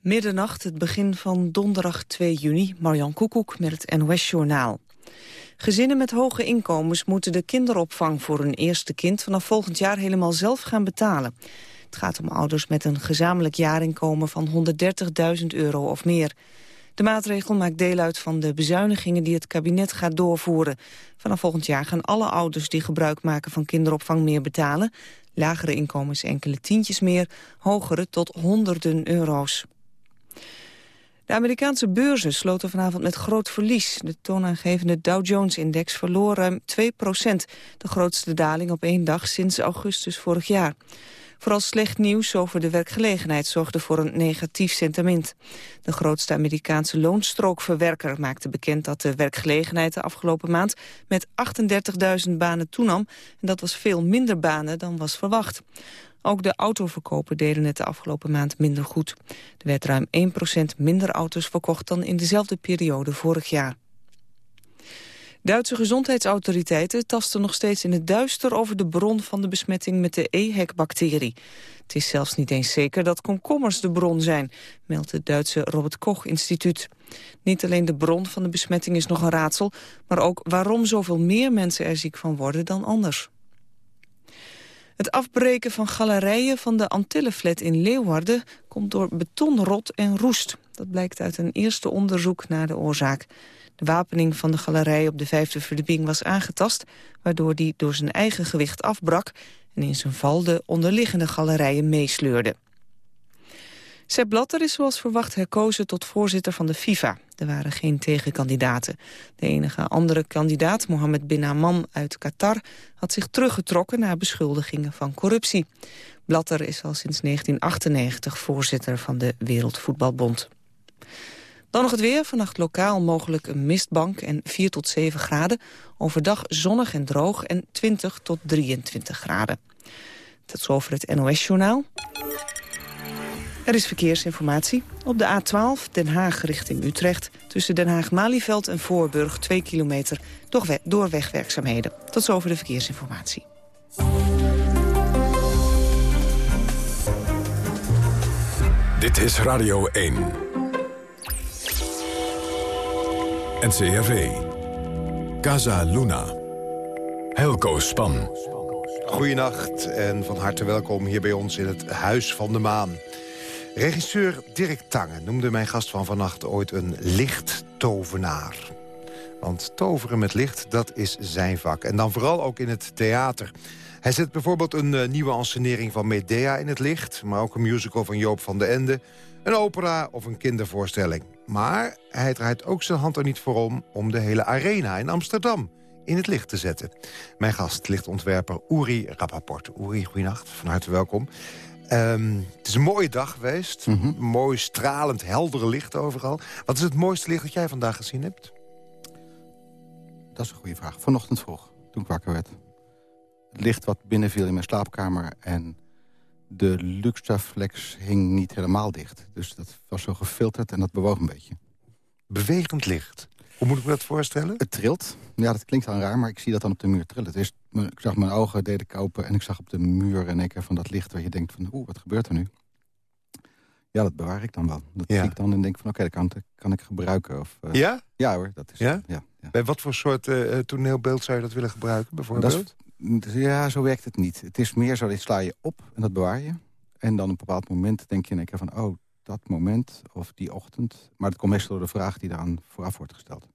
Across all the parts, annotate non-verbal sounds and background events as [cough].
Middernacht, het begin van donderdag 2 juni, Marjan Koekoek met het NOS-journaal. Gezinnen met hoge inkomens moeten de kinderopvang voor hun eerste kind vanaf volgend jaar helemaal zelf gaan betalen. Het gaat om ouders met een gezamenlijk jaarinkomen van 130.000 euro of meer. De maatregel maakt deel uit van de bezuinigingen die het kabinet gaat doorvoeren. Vanaf volgend jaar gaan alle ouders die gebruik maken van kinderopvang meer betalen. Lagere inkomens enkele tientjes meer, hogere tot honderden euro's. De Amerikaanse beurzen sloten vanavond met groot verlies. De toonaangevende Dow Jones-index verloor ruim 2 procent. De grootste daling op één dag sinds augustus vorig jaar. Vooral slecht nieuws over de werkgelegenheid zorgde voor een negatief sentiment. De grootste Amerikaanse loonstrookverwerker maakte bekend dat de werkgelegenheid de afgelopen maand met 38.000 banen toenam. En dat was veel minder banen dan was verwacht. Ook de autoverkopen deden het de afgelopen maand minder goed. Er werd ruim 1% minder auto's verkocht dan in dezelfde periode vorig jaar. Duitse gezondheidsautoriteiten tasten nog steeds in het duister over de bron van de besmetting met de EHEC-bacterie. Het is zelfs niet eens zeker dat komkommers de bron zijn, meldt het Duitse Robert Koch Instituut. Niet alleen de bron van de besmetting is nog een raadsel, maar ook waarom zoveel meer mensen er ziek van worden dan anders. Het afbreken van galerijen van de Antillenflat in Leeuwarden komt door betonrot en roest. Dat blijkt uit een eerste onderzoek naar de oorzaak. De wapening van de galerij op de vijfde verdieping was aangetast... waardoor die door zijn eigen gewicht afbrak... en in zijn val de onderliggende galerijen meesleurde. Sepp Blatter is zoals verwacht herkozen tot voorzitter van de FIFA. Er waren geen tegenkandidaten. De enige andere kandidaat, Mohammed bin Hammam uit Qatar... had zich teruggetrokken na beschuldigingen van corruptie. Blatter is al sinds 1998 voorzitter van de Wereldvoetbalbond. Dan nog het weer. Vannacht lokaal mogelijk een mistbank en 4 tot 7 graden. Overdag zonnig en droog en 20 tot 23 graden. Tot zover het NOS-journaal. Er is verkeersinformatie. Op de A12 Den Haag richting Utrecht... tussen Den Haag-Malieveld en Voorburg 2 kilometer door wegwerkzaamheden. Tot zover de verkeersinformatie. Dit is Radio 1. NCRV. Casa Luna. Helco Span. Goedenacht en van harte welkom hier bij ons in het Huis van de Maan. Regisseur Dirk Tange noemde mijn gast van vannacht ooit een lichttovenaar. Want toveren met licht, dat is zijn vak. En dan vooral ook in het theater. Hij zet bijvoorbeeld een uh, nieuwe ansenering van Medea in het licht... maar ook een musical van Joop van den Ende... een opera of een kindervoorstelling. Maar hij draait ook zijn hand er niet voor om... om de hele arena in Amsterdam in het licht te zetten. Mijn gast, lichtontwerper Uri Rappaport. Uri, goeienacht, van harte welkom. Um, het is een mooie dag geweest. Mm Mooi, stralend, heldere licht overal. Wat is het mooiste licht dat jij vandaag gezien hebt? Dat is een goede vraag. Vanochtend vroeg, toen ik wakker werd. Het licht wat binnenviel in mijn slaapkamer... en de Luxaflex hing niet helemaal dicht. Dus dat was zo gefilterd en dat bewoog een beetje. Bewegend licht? Hoe moet ik me dat voorstellen? Het trilt. Ja, dat klinkt dan raar, maar ik zie dat dan op de muur trillen. Het is, ik zag mijn ogen, deed ik open en ik zag op de muur in één keer van dat licht... waar je denkt van, oeh, wat gebeurt er nu? Ja, dat bewaar ik dan wel. Dat zie ik dan en denk van, oké, dat kan, kan, ik gebruiken. Of, uh, ja? Ja hoor, dat is ja? ja, ja. Bij wat voor soort uh, toneelbeeld zou je dat willen gebruiken, bijvoorbeeld? Is, ja, zo werkt het niet. Het is meer zo, dit sla je op en dat bewaar je. En dan op een bepaald moment denk je in één keer van... oh, dat moment of die ochtend. Maar het komt meestal door de vraag die daaraan vooraf wordt gesteld.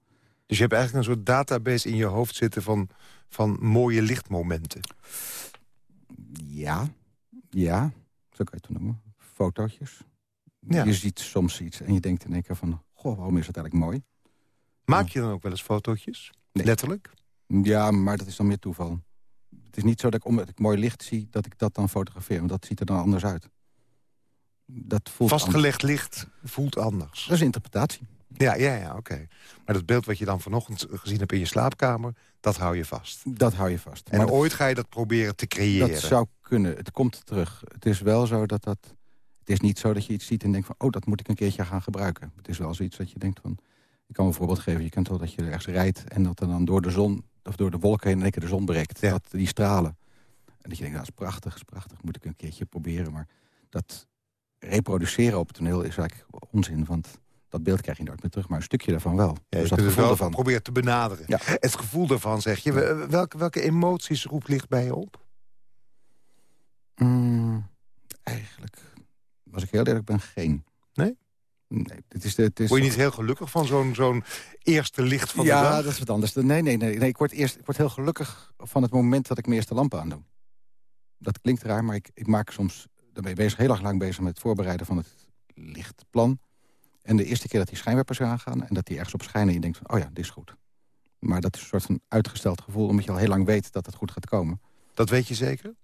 Dus je hebt eigenlijk een soort database in je hoofd zitten van, van mooie lichtmomenten. Ja, ja, zo kan je het noemen. Fotootjes. Ja. Je ziet soms iets en je denkt in één keer van... goh, waarom is dat eigenlijk mooi? Maak je dan ook wel eens fotootjes? Letterlijk? Ja, maar dat is dan meer toeval. Het is niet zo dat ik omdat ik mooi licht zie... dat ik dat dan fotografeer, want dat ziet er dan anders uit. Dat voelt Vastgelegd licht voelt anders. Dat is interpretatie. Ja, ja, ja oké. Maar dat beeld wat je dan vanochtend gezien hebt in je slaapkamer... dat hou je vast. Dat hou je vast. En ooit ga je dat proberen te creëren? Dat zou kunnen. Het komt terug. Het is wel zo dat dat... Het is niet zo dat je iets ziet en denkt van... oh, dat moet ik een keertje gaan gebruiken. Het is wel zoiets dat je denkt van... Ik kan een voorbeeld geven. Je kent wel dat je ergens rijdt... en dat er dan door de zon, of door de wolken heen... in één keer de zon breekt. Dat, die stralen. En dat je denkt, nou, dat is prachtig, dat is prachtig. Moet ik een keertje proberen. Maar dat reproduceren op het toneel is eigenlijk onzin. Want dat beeld krijg je nooit meer terug, maar een stukje daarvan wel. Ja, dus dat gevoel wel ervan. probeert te benaderen. Ja. Het gevoel daarvan, zeg je. Wel- Welke, welke emoties roept licht bij je op? Mm, eigenlijk, als ik heel eerlijk ben, geen. Nee? Nee, dit is de, het is Word je niet heel gelukkig van zo'n zo'n eerste licht van ja, de dag? dat is wat anders. Nee, nee, nee. nee ik, word eerst, ik word heel gelukkig van het moment dat ik mijn eerste lampen aandoe. Dat klinkt raar, maar ik, ik maak soms... Dan ben je bezig, heel erg lang bezig met het voorbereiden van het lichtplan. En de eerste keer dat die schijnwerpers aangaan... en dat die ergens op schijnen en je denkt van, oh ja, dit is goed. Maar dat is een soort van uitgesteld gevoel... omdat je al heel lang weet dat het goed gaat komen. Dat weet je zeker?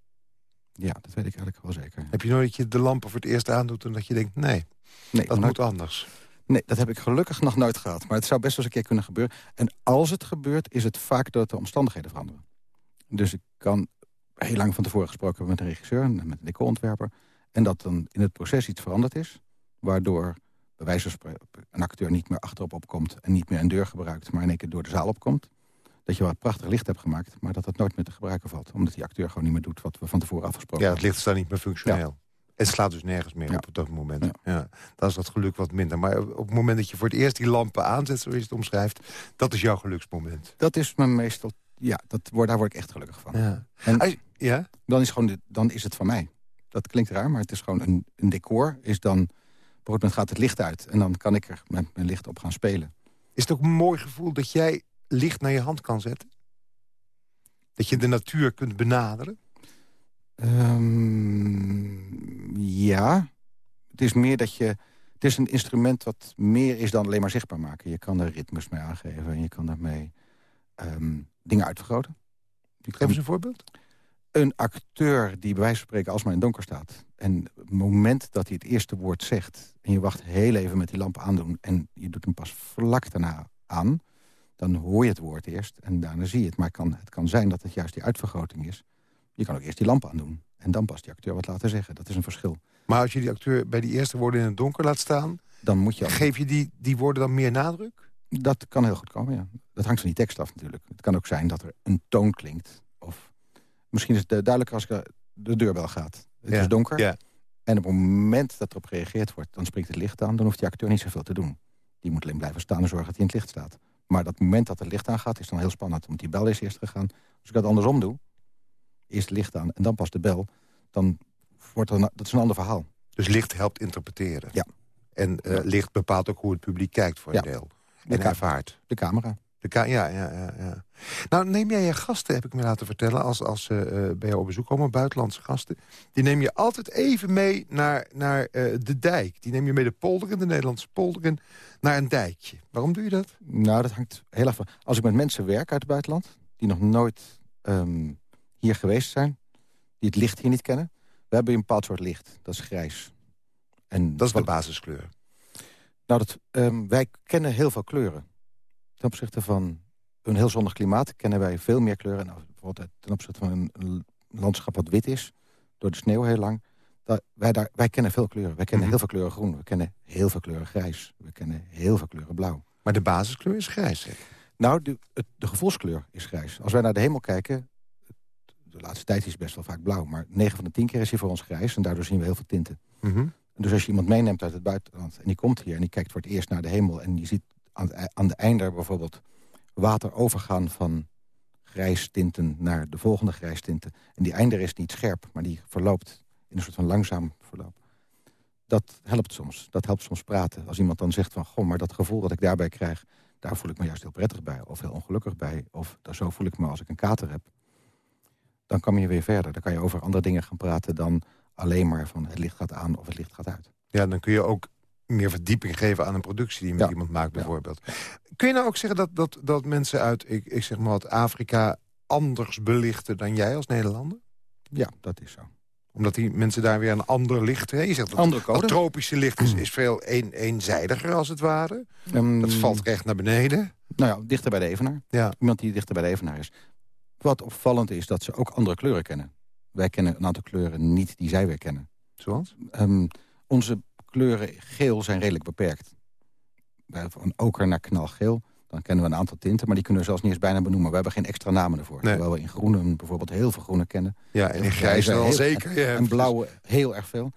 Ja, dat weet ik eigenlijk wel zeker. Heb je nooit dat je de lampen voor het eerst aandoet... en dat je denkt, nee, Nee, dat moet anders? Nee, dat heb ik gelukkig nog nooit gehad. Maar het zou best wel eens een keer kunnen gebeuren. En als het gebeurt, is het vaak dat de omstandigheden veranderen. Dus ik kan heel lang van tevoren gesproken hebben met een regisseur... en met een decorontwerper. En dat dan in het proces iets veranderd is... waardoor bij wijze van spreken een acteur niet meer achterop opkomt... en niet meer een deur gebruikt, maar in één keer door de zaal opkomt. Dat je wat prachtig licht hebt gemaakt... maar dat het nooit meer te gebruiken valt. Omdat die acteur gewoon niet meer doet wat we van tevoren afgesproken Ja, het licht is dan niet meer functioneel. Het slaat dus nergens meer Ja. op dat moment. Ja. Ja. dan is dat geluk wat minder. Maar op het moment dat je voor het eerst die lampen aanzet... zoals je het omschrijft, dat is jouw geluksmoment. Dat is me meestal... Ja, dat, daar word ik echt gelukkig van. Ja. En- ja? dan is, gewoon de, dan is het van mij. Dat klinkt raar, maar het is gewoon een, een decor. Is dan, op een moment gaat het licht uit. En dan kan ik er met mijn licht op gaan spelen. Is het ook een mooi gevoel dat jij licht naar je hand kan zetten? Dat je de natuur kunt benaderen? Ehm, ja. Het is meer dat je... Het is een instrument wat meer is dan alleen maar zichtbaar maken. Je kan er ritmes mee aangeven. En je kan daarmee ehm, dingen uitvergroten. Geef eens een voorbeeld. Een acteur die bij wijze van spreken alsmaar in het donker staat... en het moment dat hij het eerste woord zegt... en je wacht heel even met die lamp aandoen... en je doet hem pas vlak daarna aan... dan hoor je het woord eerst en daarna zie je het. Maar het kan, het kan zijn dat het juist die uitvergroting is. Je kan ook eerst die lamp aandoen en dan pas die acteur wat laten zeggen. Dat is een verschil. Maar als je die acteur bij die eerste woorden in het donker laat staan... Dan moet je... geef je die, die woorden dan meer nadruk? Dat kan heel goed komen, ja. Dat hangt van die tekst af natuurlijk. Het kan ook zijn dat er een toon klinkt. Misschien is het eh, duidelijker als ik, eh, de deurbel gaat. Het Ja, is donker. ja. En op het moment dat erop gereageerd wordt, dan springt het licht aan. Dan hoeft die acteur niet zoveel te doen. Die moet alleen blijven staan en zorgen dat hij in het licht staat. Maar dat moment dat het licht aangaat, is dan heel spannend. Want die bel is eerst gegaan. Als ik dat andersom doe, eerst het licht aan en dan pas de bel... dan wordt er, een- dat is een ander verhaal. Dus licht helpt interpreteren. Ja. En eh, licht bepaalt ook hoe het publiek kijkt voor een Ja. deel. De En ka- ervaart. De camera. De ja, ja, ja, ja. Nou, neem jij je gasten, heb ik me laten vertellen... als, als ze eh, bij jou op bezoek komen, buitenlandse gasten... die neem je altijd even mee naar, naar eh, de dijk. Die neem je mee de polderen, de Nederlandse polderen... naar een dijkje. Waarom doe je dat? Nou, dat hangt heel erg van... Als ik met mensen werk uit het buitenland... die nog nooit ehm, hier geweest zijn... die het licht hier niet kennen... we hebben een bepaald soort licht. Dat is grijs. En Dat is de basiskleur. Nou, dat, ehm, wij kennen heel veel kleuren. Ten opzichte van een heel zonnig klimaat kennen wij veel meer kleuren. Nou, bijvoorbeeld ten opzichte van een, een landschap wat wit is... door de sneeuw heel lang... Dat, wij, daar, wij kennen veel kleuren. Wij kennen Mhm. heel veel kleuren groen. We kennen heel veel kleuren grijs. We kennen heel veel kleuren blauw. Maar de basiskleur is grijs. Nou, de, het- de gevoelskleur is grijs. Als wij naar de hemel kijken... de laatste tijd is het best wel vaak blauw... maar 9 van de 10 keer is hij voor ons grijs... en daardoor zien we heel veel tinten. Mhm. Dus als je iemand meeneemt uit het buitenland... en die komt hier en die kijkt voor het eerst naar de hemel... en die ziet aan, ei- aan de einder bijvoorbeeld water overgaan van grijstinten naar de volgende grijstinten. En die einder is niet scherp, maar die verloopt in een soort van langzaam verloop. Dat helpt soms. Dat helpt soms praten. Als iemand dan zegt van, goh, maar dat gevoel dat ik daarbij krijg... daar voel ik me juist heel prettig bij, of heel ongelukkig bij... of zo voel ik me als ik een kater heb. Dan kan je weer verder. Dan kan je over andere dingen gaan praten dan alleen maar van... het licht gaat aan of het licht gaat uit. Ja, dan kun je ook meer verdieping geven aan een productie die je met Ja. iemand maakt, Ja. bijvoorbeeld. Kun je nou ook zeggen dat, dat, dat mensen uit, ik, ik zeg maar wat, Afrika anders belichten dan jij als Nederlander? Ja, dat is zo. Omdat die mensen daar weer een ander licht hebben. Je zegt dat tropische licht is, is veel een, eenzijdiger, als het ware. Ehm, Dat valt recht naar beneden. Nou ja, dichter bij de evenaar. Ja. Iemand die dichter bij de evenaar is. Wat opvallend is dat ze ook andere kleuren kennen. Wij kennen een aantal kleuren niet die zij weer kennen. Zoals? Ehm, onze kleuren geel zijn redelijk beperkt. Van oker naar knalgeel, dan kennen we een aantal tinten... maar die kunnen we zelfs niet eens bijna benoemen. We hebben geen extra namen ervoor. Nee. Terwijl we in groenen bijvoorbeeld heel veel groenen kennen. Ja, en in wel heel- zeker. En, ja. en blauwe heel erg veel.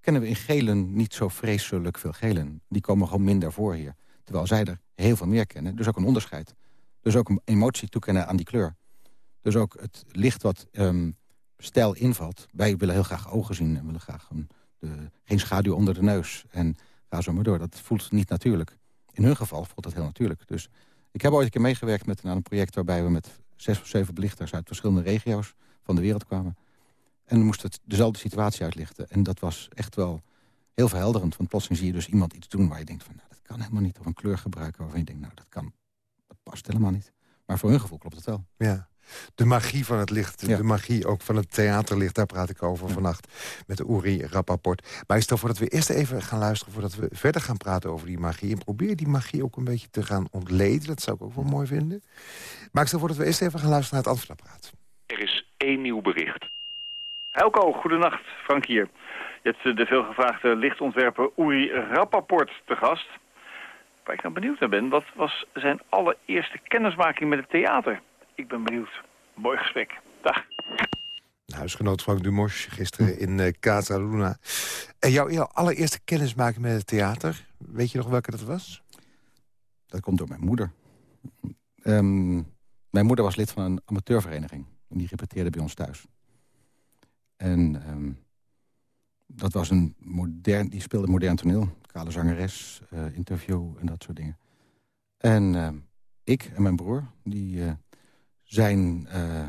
kennen we in gelen niet zo vreselijk veel gelen. Die komen gewoon minder voor hier. Terwijl zij er heel veel meer kennen. Dus ook een onderscheid. Dus ook een emotie toekennen aan die kleur. Dus ook het licht wat um, stijl invalt. Wij willen heel graag ogen zien en willen graag een, geen schaduw onder de neus. En ga zo maar door. Dat voelt niet natuurlijk. In hun geval voelt dat heel natuurlijk. Dus ik heb ooit een keer meegewerkt met, een project... waarbij we met zes of zeven belichters uit verschillende regio's van de wereld kwamen. En we moesten dezelfde situatie uitlichten. En dat was echt wel heel verhelderend. Want plotseling zie je dus iemand iets doen waar je denkt van... Nou, dat kan helemaal niet. Of een kleur gebruiken waarvan je denkt, nou, dat kan. Dat past helemaal niet. Maar voor hun gevoel klopt het wel. Ja. De magie van het licht, de magie ook van het theaterlicht... daar praat ik over vannacht met Uri Rappaport. Maar ik stel voor dat we eerst even gaan luisteren... voordat we verder gaan praten over die magie. En probeer die magie ook een beetje te gaan ontleden. Dat zou ik ook wel mooi vinden. Maar ik stel voor dat we eerst even gaan luisteren naar het antwoordapparaat. Er is één nieuw bericht. Helco, goedenacht. Frank hier. Je hebt eh, de veelgevraagde lichtontwerper Uri Rappaport te gast. Waar ik dan benieuwd naar ben, wat was zijn allereerste kennismaking met het theater? Ik ben benieuwd. Mooi gesprek. Dag. Huisgenoot Frank Dumos, gisteren in uh, Casa Luna. En jouw, jouw allereerste kennismaking met het theater, weet je nog welke dat was? Dat komt door mijn moeder. Ehm, mijn moeder was lid van een amateurvereniging. En die repeteerde bij ons thuis. En ehm, dat was een modern, die speelde modern toneel. Kale zangeres, uh, interview en dat soort dingen. En ehm, ik en mijn broer, die uh, zijn uh,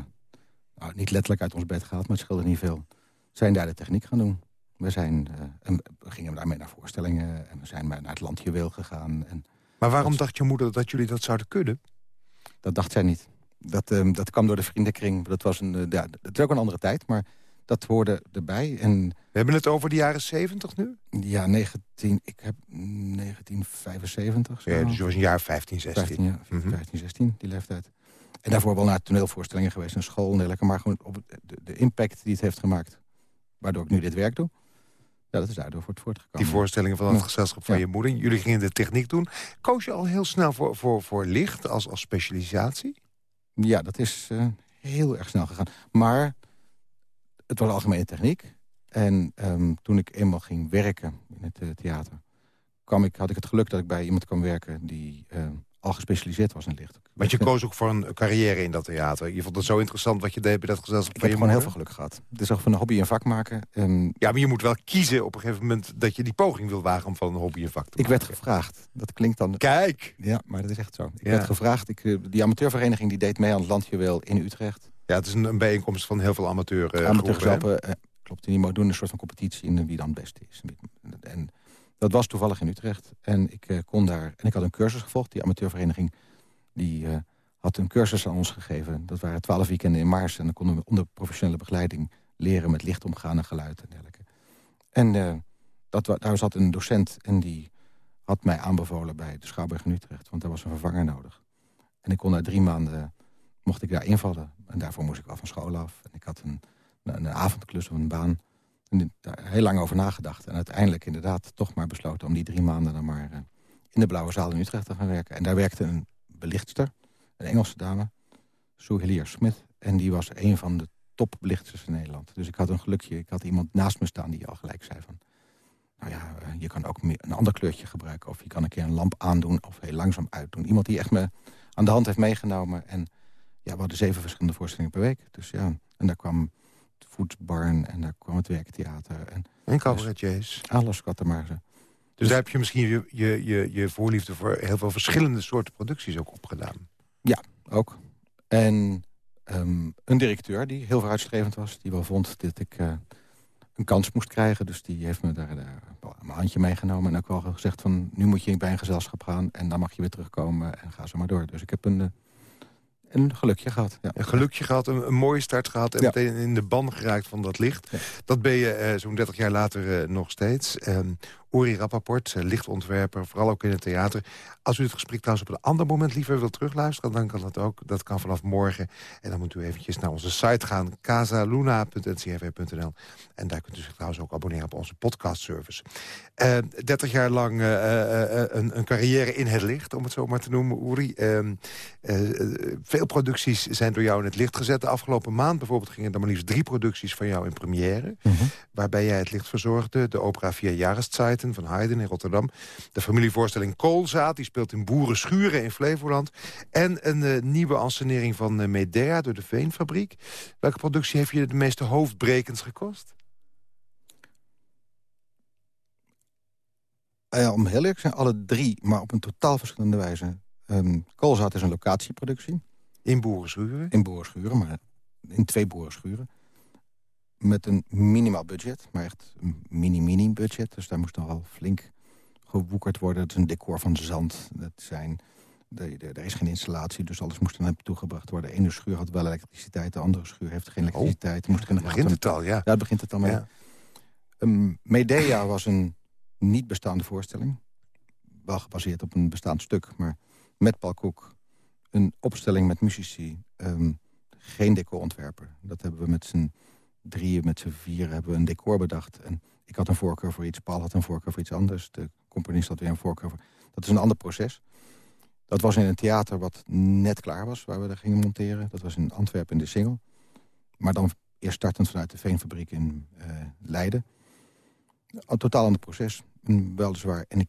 nou, niet letterlijk uit ons bed gehaald, maar het scheelde niet veel. Zijn daar de techniek gaan doen. We, zijn, en we gingen daarmee naar voorstellingen en we zijn naar het landjuweel gegaan. En maar waarom dacht je moeder dat jullie dat zouden kunnen? Dat dacht zij niet. Dat, um, dat kwam door de vriendenkring. Dat was een, ja, het is ook een andere tijd, maar dat hoorde erbij. En, We hebben het over de jaren 70 nu? Ja, 19, ik heb 1975. Zo. Ja, dus je was een jaar 15, 16. 15, ja, 15, 16, die leeftijd. En daarvoor wel naar toneelvoorstellingen geweest, een school en dergelijke. Maar gewoon op de, de, impact die het heeft gemaakt, waardoor ik nu dit werk doe. Ja, dat is daardoor voor het voortgekomen. Die voorstellingen van het gezelschap van je moeder. Jullie gingen de techniek doen. Koos je al heel snel voor, voor, voor licht als, als specialisatie? Ja, dat is uh, heel erg snel gegaan. Maar het was algemene techniek. En um, toen ik eenmaal ging werken in het uh, theater... Kwam ik, had ik het geluk dat ik bij iemand kwam werken... die uh, al gespecialiseerd was in licht. Want je koos ook voor een carrière in dat theater. Je vond het zo interessant wat je deed bij dat gezelschap. Ik heb gewoon heel veel geluk gehad. Het is ook van een hobby een vak maken. Um, ja, maar je moet wel kiezen op een gegeven moment... dat je die poging wil wagen om van een hobby een vak te maken. Ik werd gevraagd. Dat klinkt dan... Kijk! Ja, maar dat is echt zo. Ik ja. werd gevraagd. Ik, eh, die amateurvereniging die deed mee aan het Landjuweel in Utrecht. Ja, het is een, een bijeenkomst van heel veel amateur uh, Amateurgroepen, uh, klopt. Die doen een soort van competitie in wie dan het beste is. En dat was toevallig in Utrecht. En ik uh, kon daar... En ik had een cursus gevolgd. Die amateurvereniging die uh, had een cursus aan ons gegeven. Dat waren twaalf weekenden in Maars. En dan konden we onder professionele begeleiding leren met licht omgaan en geluid en dergelijke. En uh, dat, daar zat een docent en die had mij aanbevolen bij de Schouwburg in Utrecht. Want daar was een vervanger nodig. En ik kon na drie maanden, mocht ik daar invallen. En daarvoor moest ik wel van school af. En ik had een, een, een avondklus of een baan. Daar heel lang over nagedacht. En uiteindelijk inderdaad toch maar besloten om die drie maanden dan maar uh, in de Blauwe Zaal in Utrecht te gaan werken. En daar werkte een belichtster, een Engelse dame, Sue Hillier Smith. En die was een van de topbelichters in Nederland. Dus ik had een gelukje. Ik had iemand naast me staan die al gelijk zei van... nou ja, je kan ook een ander kleurtje gebruiken... of je kan een keer een lamp aandoen of heel langzaam uitdoen. Iemand die echt me aan de hand heeft meegenomen. En ja, we hadden zeven verschillende voorstellingen per week. Dus ja, en daar kwam voetbarn en daar kwam het werktheater. En, en cabaretiers. Dus alles wat er maar... Dus, dus daar heb je misschien je, je, je, je voorliefde voor heel veel verschillende soorten producties ook opgedaan. Ja, ook. En um, een directeur die heel vooruitstrevend was. Die wel vond dat ik uh, een kans moest krijgen. Dus die heeft me daar, daar mijn handje meegenomen. En ook wel gezegd van nu moet je bij een gezelschap gaan. En dan mag je weer terugkomen en ga zo maar door. Dus ik heb een, uh, een gelukje gehad. Ja. Een gelukje gehad, een, een mooie start gehad. En ja. meteen in de ban geraakt van dat licht. Ja. Dat ben je uh, zo'n 30 jaar later nog steeds. Um, Uri Rappaport, lichtontwerper, vooral ook in het theater. Als u het gesprek trouwens op een ander moment liever wilt terugluisteren... dan kan dat ook. Dat kan vanaf morgen. En dan moet u eventjes naar onze site gaan, casaluna.ncrv.nl. En daar kunt u zich trouwens ook abonneren op onze podcastservice. Uh, 30 jaar lang een, een, carrière in het licht, om het zo maar te noemen, Uri. Ehm, veel producties zijn door jou in het licht gezet. De afgelopen maand bijvoorbeeld gingen er maar liefst drie producties van jou in première. Mhm. Waarbij jij het licht verzorgde. De opera Vier Van Haydn in Rotterdam. De familievoorstelling Koolzaad, die speelt in Boerenschuren in Flevoland. En een uh, nieuwe ansenering van uh, Medea door de Veenfabriek. Welke productie heeft je de meeste hoofdbrekens gekost? Uh, om heel eerlijk zijn, alle drie, maar op een totaal verschillende wijze. Um, Koolzaad is een locatieproductie. In Boerenschuren? In Boerenschuren, maar in twee boerenschuren. Met een minimaal budget, maar echt een mini-mini budget. Dus daar moest nog wel flink gewoekerd worden. Het is een decor van zand. Dat zijn, er is geen installatie, dus alles moest er naartoe gebracht worden. De ene schuur had wel elektriciteit, de andere schuur heeft geen oh. elektriciteit. Oh, moest het begint het al, ja. Ja, begint het al mee. Ja. Um, Medea was een niet bestaande voorstelling. Wel gebaseerd op een bestaand stuk, maar met Paul. Een opstelling met muzici. Um, geen decorontwerper. Dat hebben we met z'n drieën, met z'n vier hebben we een decor bedacht. En ik had een voorkeur voor iets, Paul had een voorkeur voor iets anders. De componist had weer een voorkeur voor... Dat is een ander proces. Dat was in een theater wat net klaar was, waar we dat gingen monteren. Dat was in Antwerpen in de Singel. Maar dan eerst startend vanuit de veenfabriek in uh, Leiden. Een totaal ander proces. Een weliswaar en ik,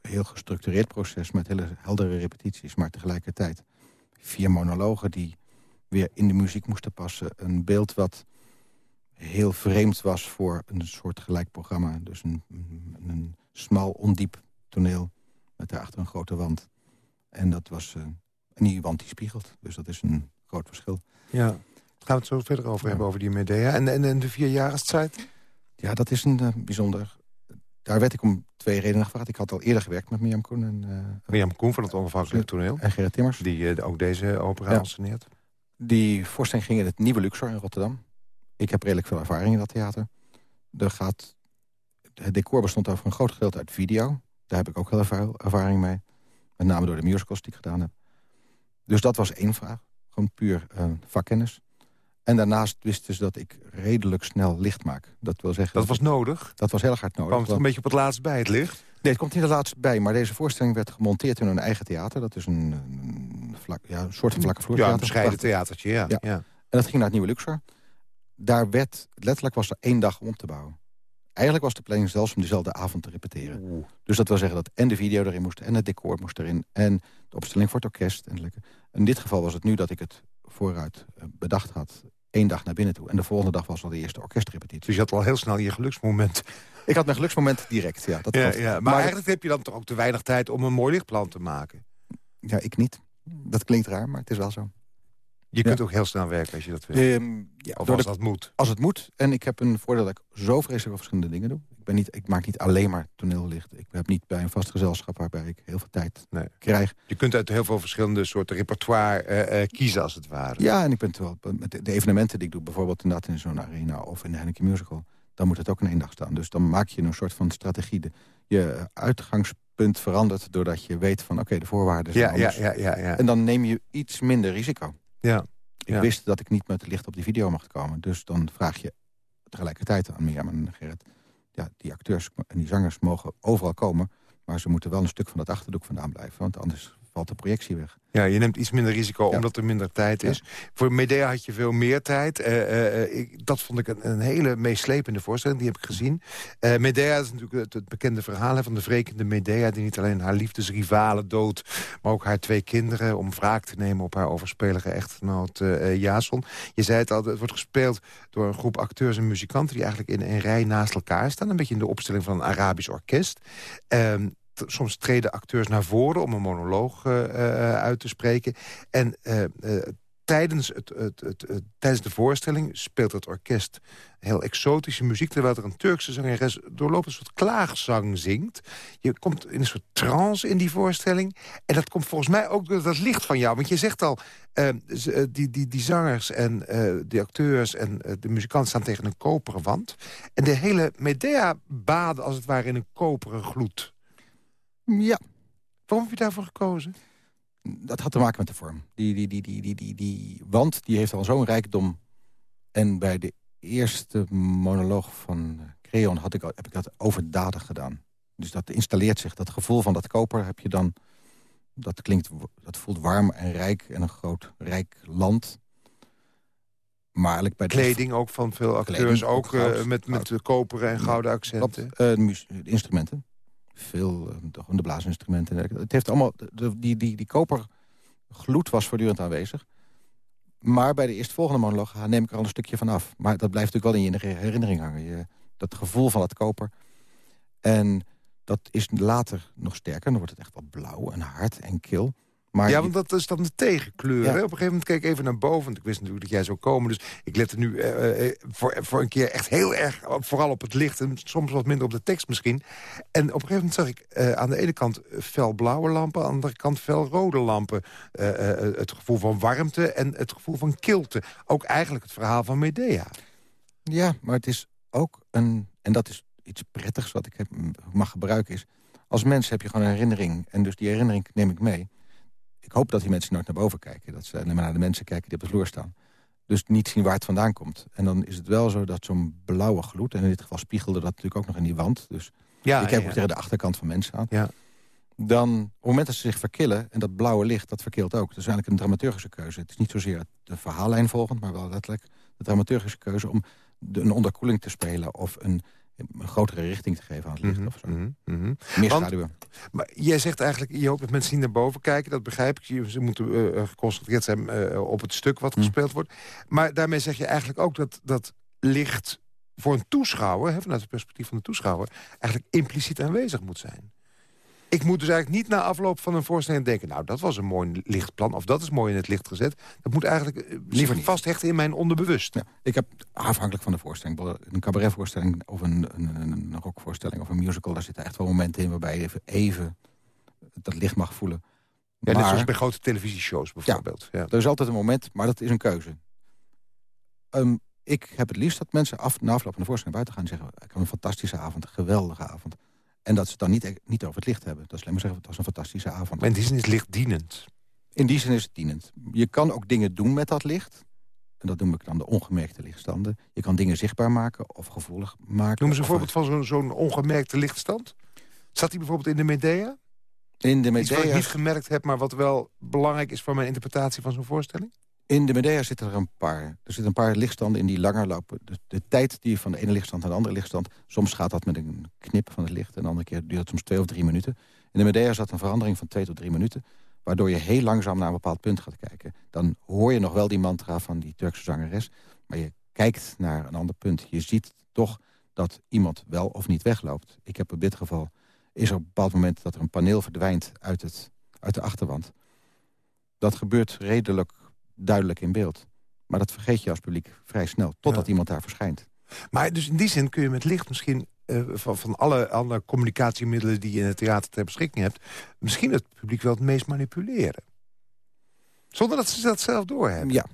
heel gestructureerd proces met hele heldere repetities. Maar tegelijkertijd vier monologen die weer in de muziek moesten passen. Een beeld wat heel vreemd was voor een soort gelijk programma. Dus een, een, smal, ondiep toneel met daarachter een grote wand. En dat was uh, een nieuwe wand die spiegelt. Dus dat is een groot verschil. Ja, gaan we het zo verder over hebben, over die Medea. En, en, en de vierjarenstijd? Ja, dat is een uh, bijzonder... Daar werd ik om twee redenen gevraagd. Ik had al eerder gewerkt met Mirjam Koen. En, uh, Mirjam Koen van het onafhankelijk toneel. En Gerrit Timmers. Die ook deze opera ja. anseneert. Die voorstelling ging in het Nieuwe Luxor in Rotterdam. Ik heb redelijk veel ervaring in dat theater. Er gaat, het decor bestond over een groot gedeelte uit video. Daar heb ik ook heel veel ervaring mee. Met name door de musicals die ik gedaan heb. Dus dat was één vraag. Gewoon puur uh, vakkennis. En daarnaast wisten ze dat ik redelijk snel licht maak. Dat wil zeggen... Dat was nodig? Dat was heel hard nodig. Kwam het een beetje op het laatst bij, het licht? Nee, het komt niet het laatste bij. Maar deze voorstelling werd gemonteerd in een eigen theater. Dat is een, een, vlak, ja, een soort van vlakke vloer. Ja, een bescheiden theatertje, ja. ja. En dat ging naar het Nieuwe Luxor. Daar werd, letterlijk was er één dag om te bouwen. Eigenlijk was de planning zelfs om diezelfde avond te repeteren. Dus dat wil zeggen dat en de video erin moest... en het decor moest erin en de opstelling voor het orkest. En in dit geval was het nu dat ik het vooruit eh, bedacht had... één dag naar binnen toe. En de volgende dag was al de eerste orkestrepetitie. Dus je had al heel snel je geluksmoment. [laughs] Ik had mijn geluksmoment direct, ja. Dat ja, ja maar, maar, eigenlijk heb je dan toch ook te weinig tijd om een mooi lichtplan te maken? Ja, ik niet. Dat klinkt raar, maar het is wel zo. Je kunt ook heel snel werken als je dat wil. Um, ja, of als dat moet. Als het moet. En ik heb een voordeel dat ik zo vreselijk veel verschillende dingen doe. Ik, ben niet, ik maak niet alleen maar toneellicht. Ik heb niet bij een vast gezelschap waarbij ik heel veel tijd nee. krijg. Je kunt uit heel veel verschillende soorten repertoire uh, uh, kiezen als het ware. Ja, en ik ben wel met de, evenementen die ik doe, bijvoorbeeld inderdaad in zo'n arena of in de Henneke Musical, dan moet het ook in één dag staan. Dus dan maak je een soort van strategie. De, je uitgangspunt verandert doordat je weet van oké, de voorwaarden zijn ja, Ja, ja, ja, En dan neem je iets minder risico. Ja. Ik wist dat ik niet met licht op die video mocht komen. Dus dan vraag je tegelijkertijd aan Mirjam en Gerrit... ja, die acteurs en die zangers mogen overal komen... maar ze moeten wel een stuk van dat achterdoek vandaan blijven. Want anders valt de projectie weg. Ja, je neemt iets minder risico omdat er minder tijd is. Voor Medea had je veel meer tijd. Uh, uh, ik, dat vond ik een, een, hele meeslepende voorstelling, die heb ik gezien. Uh, Medea is natuurlijk het, bekende verhaal hè, van de wrekende Medea... die niet alleen haar liefdesrivalen doodt... maar ook haar twee kinderen om wraak te nemen... op haar overspelige echtgenoot Jason. Je zei het al, het wordt gespeeld door een groep acteurs en muzikanten... die eigenlijk in een rij naast elkaar staan. Een beetje in de opstelling van een Arabisch orkest. Ehm, soms treden acteurs naar voren om een monoloog uh, uit te spreken. En uh, tijdens, het, het, het, tijdens de voorstelling speelt het orkest heel exotische muziek... terwijl er een Turkse zangeres doorlopend een soort klaagzang zingt. Je komt in een soort trance in die voorstelling. En dat komt volgens mij ook door dat licht van jou. Want je zegt al, die, die, die zangers en uh, de acteurs en de muzikanten staan tegen een koperen wand. En de hele Medea baden als het ware in een koperen gloed. Ja. Waarom heb je daarvoor gekozen? dat had te maken met de vorm. Die, die, die, die, die, die, die wand die heeft al zo'n rijkdom. En bij de eerste monoloog van Creon had ik, heb ik dat overdadig gedaan. Dus dat installeert zich. Dat gevoel van dat koper heb je dan... Dat klinkt, dat voelt warm en rijk en een groot, rijk land. Maar eigenlijk bij de Kleding ook van veel acteurs, ook, uh, met, met koperen en gouden accenten. Uh, instrumenten veel uh, de blaasinstrumenten. Het heeft allemaal, de, die, die, die kopergloed was voortdurend aanwezig. Maar bij de eerstvolgende monoloog neem ik er al een stukje van af. Maar dat blijft natuurlijk wel in je herinnering hangen. Je, dat gevoel van het koper. En dat is later nog sterker. Dan wordt het echt wel blauw en hard en kil. Maar ja, want dat is dan de tegenkleur. Op een gegeven moment keek ik even naar boven. Want ik wist natuurlijk dat jij zou komen. Dus ik lette nu uh, voor, voor een keer echt heel erg... vooral op het licht en soms wat minder op de tekst misschien. En op een gegeven moment zag ik uh, aan de ene kant felblauwe lampen... aan de andere kant felrode lampen. het gevoel van warmte en het gevoel van kilte. Ook eigenlijk het verhaal van Medea. Ja, maar het is ook een... en dat is iets prettigs wat ik heb, mag gebruiken is... als mens heb je gewoon een herinnering. En dus die herinnering neem ik mee ik hoop dat die mensen nooit naar boven kijken. Dat ze alleen maar naar de mensen kijken die op de vloer staan. Dus niet zien waar het vandaan komt. En dan is het wel zo dat zo'n blauwe gloed... en in dit geval spiegelde dat natuurlijk ook nog in die wand. Dus ja, ik heb ook tegen de achterkant van mensen aan. Ja. Dan, op het moment dat ze zich verkillen... en dat blauwe licht, dat verkilt ook. Dat is eigenlijk een dramaturgische keuze. Het is niet zozeer de verhaallijn volgend... maar wel letterlijk de dramaturgische keuze... om een onderkoeling te spelen of een een grotere richting te geven aan het licht. Mm of zo. Mm -hmm. Meer schaduwen. Maar jij zegt eigenlijk, je hoopt dat mensen niet naar boven kijken. Dat begrijp ik. Ze moeten uh, geconcentreerd zijn uh, op het stuk wat mhm. gespeeld wordt. Maar daarmee zeg je eigenlijk ook dat, dat licht voor een toeschouwer... Hè, vanuit het perspectief van de toeschouwer... eigenlijk impliciet aanwezig moet zijn ik moet dus eigenlijk niet na afloop van een voorstelling denken... nou, dat was een mooi lichtplan, of dat is mooi in het licht gezet. Dat moet eigenlijk eh, Liever vasthechten in mijn onderbewust. Ja, ik heb afhankelijk van de voorstelling... een cabaretvoorstelling of een, een, een rockvoorstelling of een musical... daar zitten echt wel momenten in waarbij je even, even dat licht mag voelen. Ja, maar, net zoals bij grote televisieshows bijvoorbeeld. Ja, er is altijd een moment, maar dat is een keuze. Um, ik heb het liefst dat mensen af, na afloop van de voorstelling buiten gaan... en zeggen, ik heb een fantastische avond, een geweldige avond. En dat ze het dan niet, niet over het licht hebben. Dat is alleen maar zeggen, het was een fantastische avond. Maar in die zin is licht dienend. In die zin is het dienend. Je kan ook dingen doen met dat licht. En dat noem ik dan de ongemerkte lichtstanden. Je kan dingen zichtbaar maken of gevoelig maken. Noem eens een voorbeeld van zo'n ongemerkte lichtstand. Zat die bijvoorbeeld in de Medea? In de Medea... Iets wat ik niet gemerkt heb, maar wat wel belangrijk is... voor mijn interpretatie van zo'n voorstelling? In de Medea zitten er een paar. Er zitten een paar lichtstanden in die langer lopen. De, tijd die van de ene lichtstand naar de andere lichtstand... soms gaat dat met een knip van het licht... en de andere keer duurt het soms twee of drie minuten. In de Medea zat een verandering van twee tot drie minuten... waardoor je heel langzaam naar een bepaald punt gaat kijken. Dan hoor je nog wel die mantra van die Turkse zangeres... maar je kijkt naar een ander punt. Je ziet toch dat iemand wel of niet wegloopt. Ik heb op dit geval... is er op een bepaald moment dat er een paneel verdwijnt uit, het, uit de achterwand. Dat gebeurt redelijk duidelijk in beeld. Maar dat vergeet je als publiek vrij snel, totdat iemand daar verschijnt. Maar dus in die zin kun je met licht misschien... Uh, van, van alle andere communicatiemiddelen die je in het theater ter beschikking hebt... misschien het publiek wel het meest manipuleren. Zonder dat ze dat zelf doorhebben. Ja.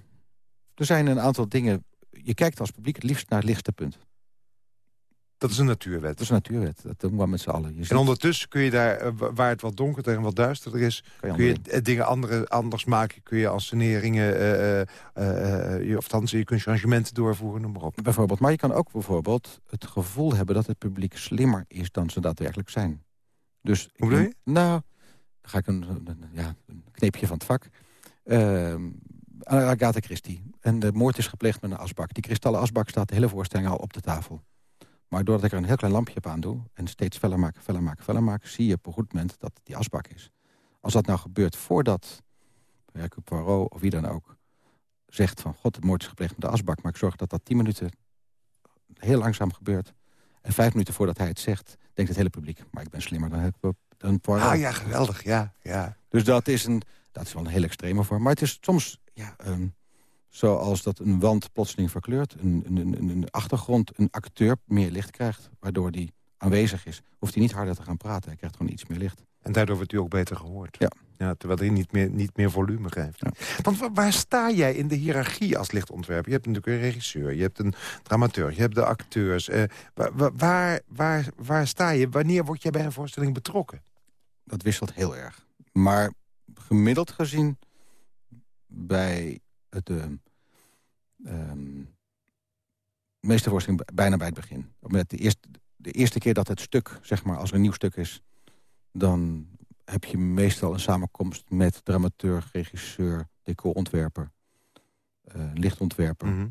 Er zijn een aantal dingen... Je kijkt als publiek het liefst naar het lichtste punt. Dat is een natuurwet. Dat is een natuurwet. Dat doen we met z'n allen. En ondertussen kun je daar, eh, waar het wat donkerder en wat duisterder is... kun je, eh, dingen andere, anders maken. Kun je anseneringen, uh, uh, uh, of althans, je kunt changementen doorvoeren, noem maar op. Bijvoorbeeld. Maar je kan ook bijvoorbeeld het gevoel hebben... dat het publiek slimmer is dan ze daadwerkelijk zijn. Dus, Hoe bedoel je? Nou, ga ik een, ja, een kneepje van het vak. Uh, Agatha Christie. En de moord is gepleegd met een asbak. Die kristallen asbak staat de hele voorstelling al op de tafel. Maar doordat ik er een heel klein lampje op aan doe... en steeds feller maken, feller maken, feller maken... zie je op een goed moment dat die asbak is. Als dat nou gebeurt voordat Hercule Poirot of wie dan ook... zegt van, god, het moord is gepleegd met de asbak... maar ik zorg dat dat tien minuten heel langzaam gebeurt... en vijf minuten voordat hij het zegt, denkt het hele publiek... maar ik ben slimmer dan, dan Poirot. Ah ja, geweldig, ja. ja. Dus dat is, een, dat is wel een heel extreme vorm. Maar het is soms... Ja, um, Zoals dat een wand plotseling verkleurt. Een, een, een, achtergrond, een acteur meer licht krijgt. Waardoor die aanwezig is. Hoeft hij niet harder te gaan praten. Hij krijgt gewoon iets meer licht. En daardoor wordt u ook beter gehoord. Ja. ja terwijl hij niet meer, niet meer volume geeft. Want waar, sta jij in de hiërarchie als lichtontwerper? Je hebt natuurlijk een regisseur, je hebt een dramateur, je hebt de acteurs. Uh, waar, waar, waar, waar sta je? Wanneer word jij bij een voorstelling betrokken? Dat wisselt heel erg. Maar gemiddeld gezien bij het... Uh, um, meeste voorstelling bijna bij het begin. Met de eerste, de eerste keer dat het stuk, zeg maar, als er een nieuw stuk is... dan heb je meestal een samenkomst met dramateur, regisseur, decorontwerper, uh, lichtontwerper. Mhm.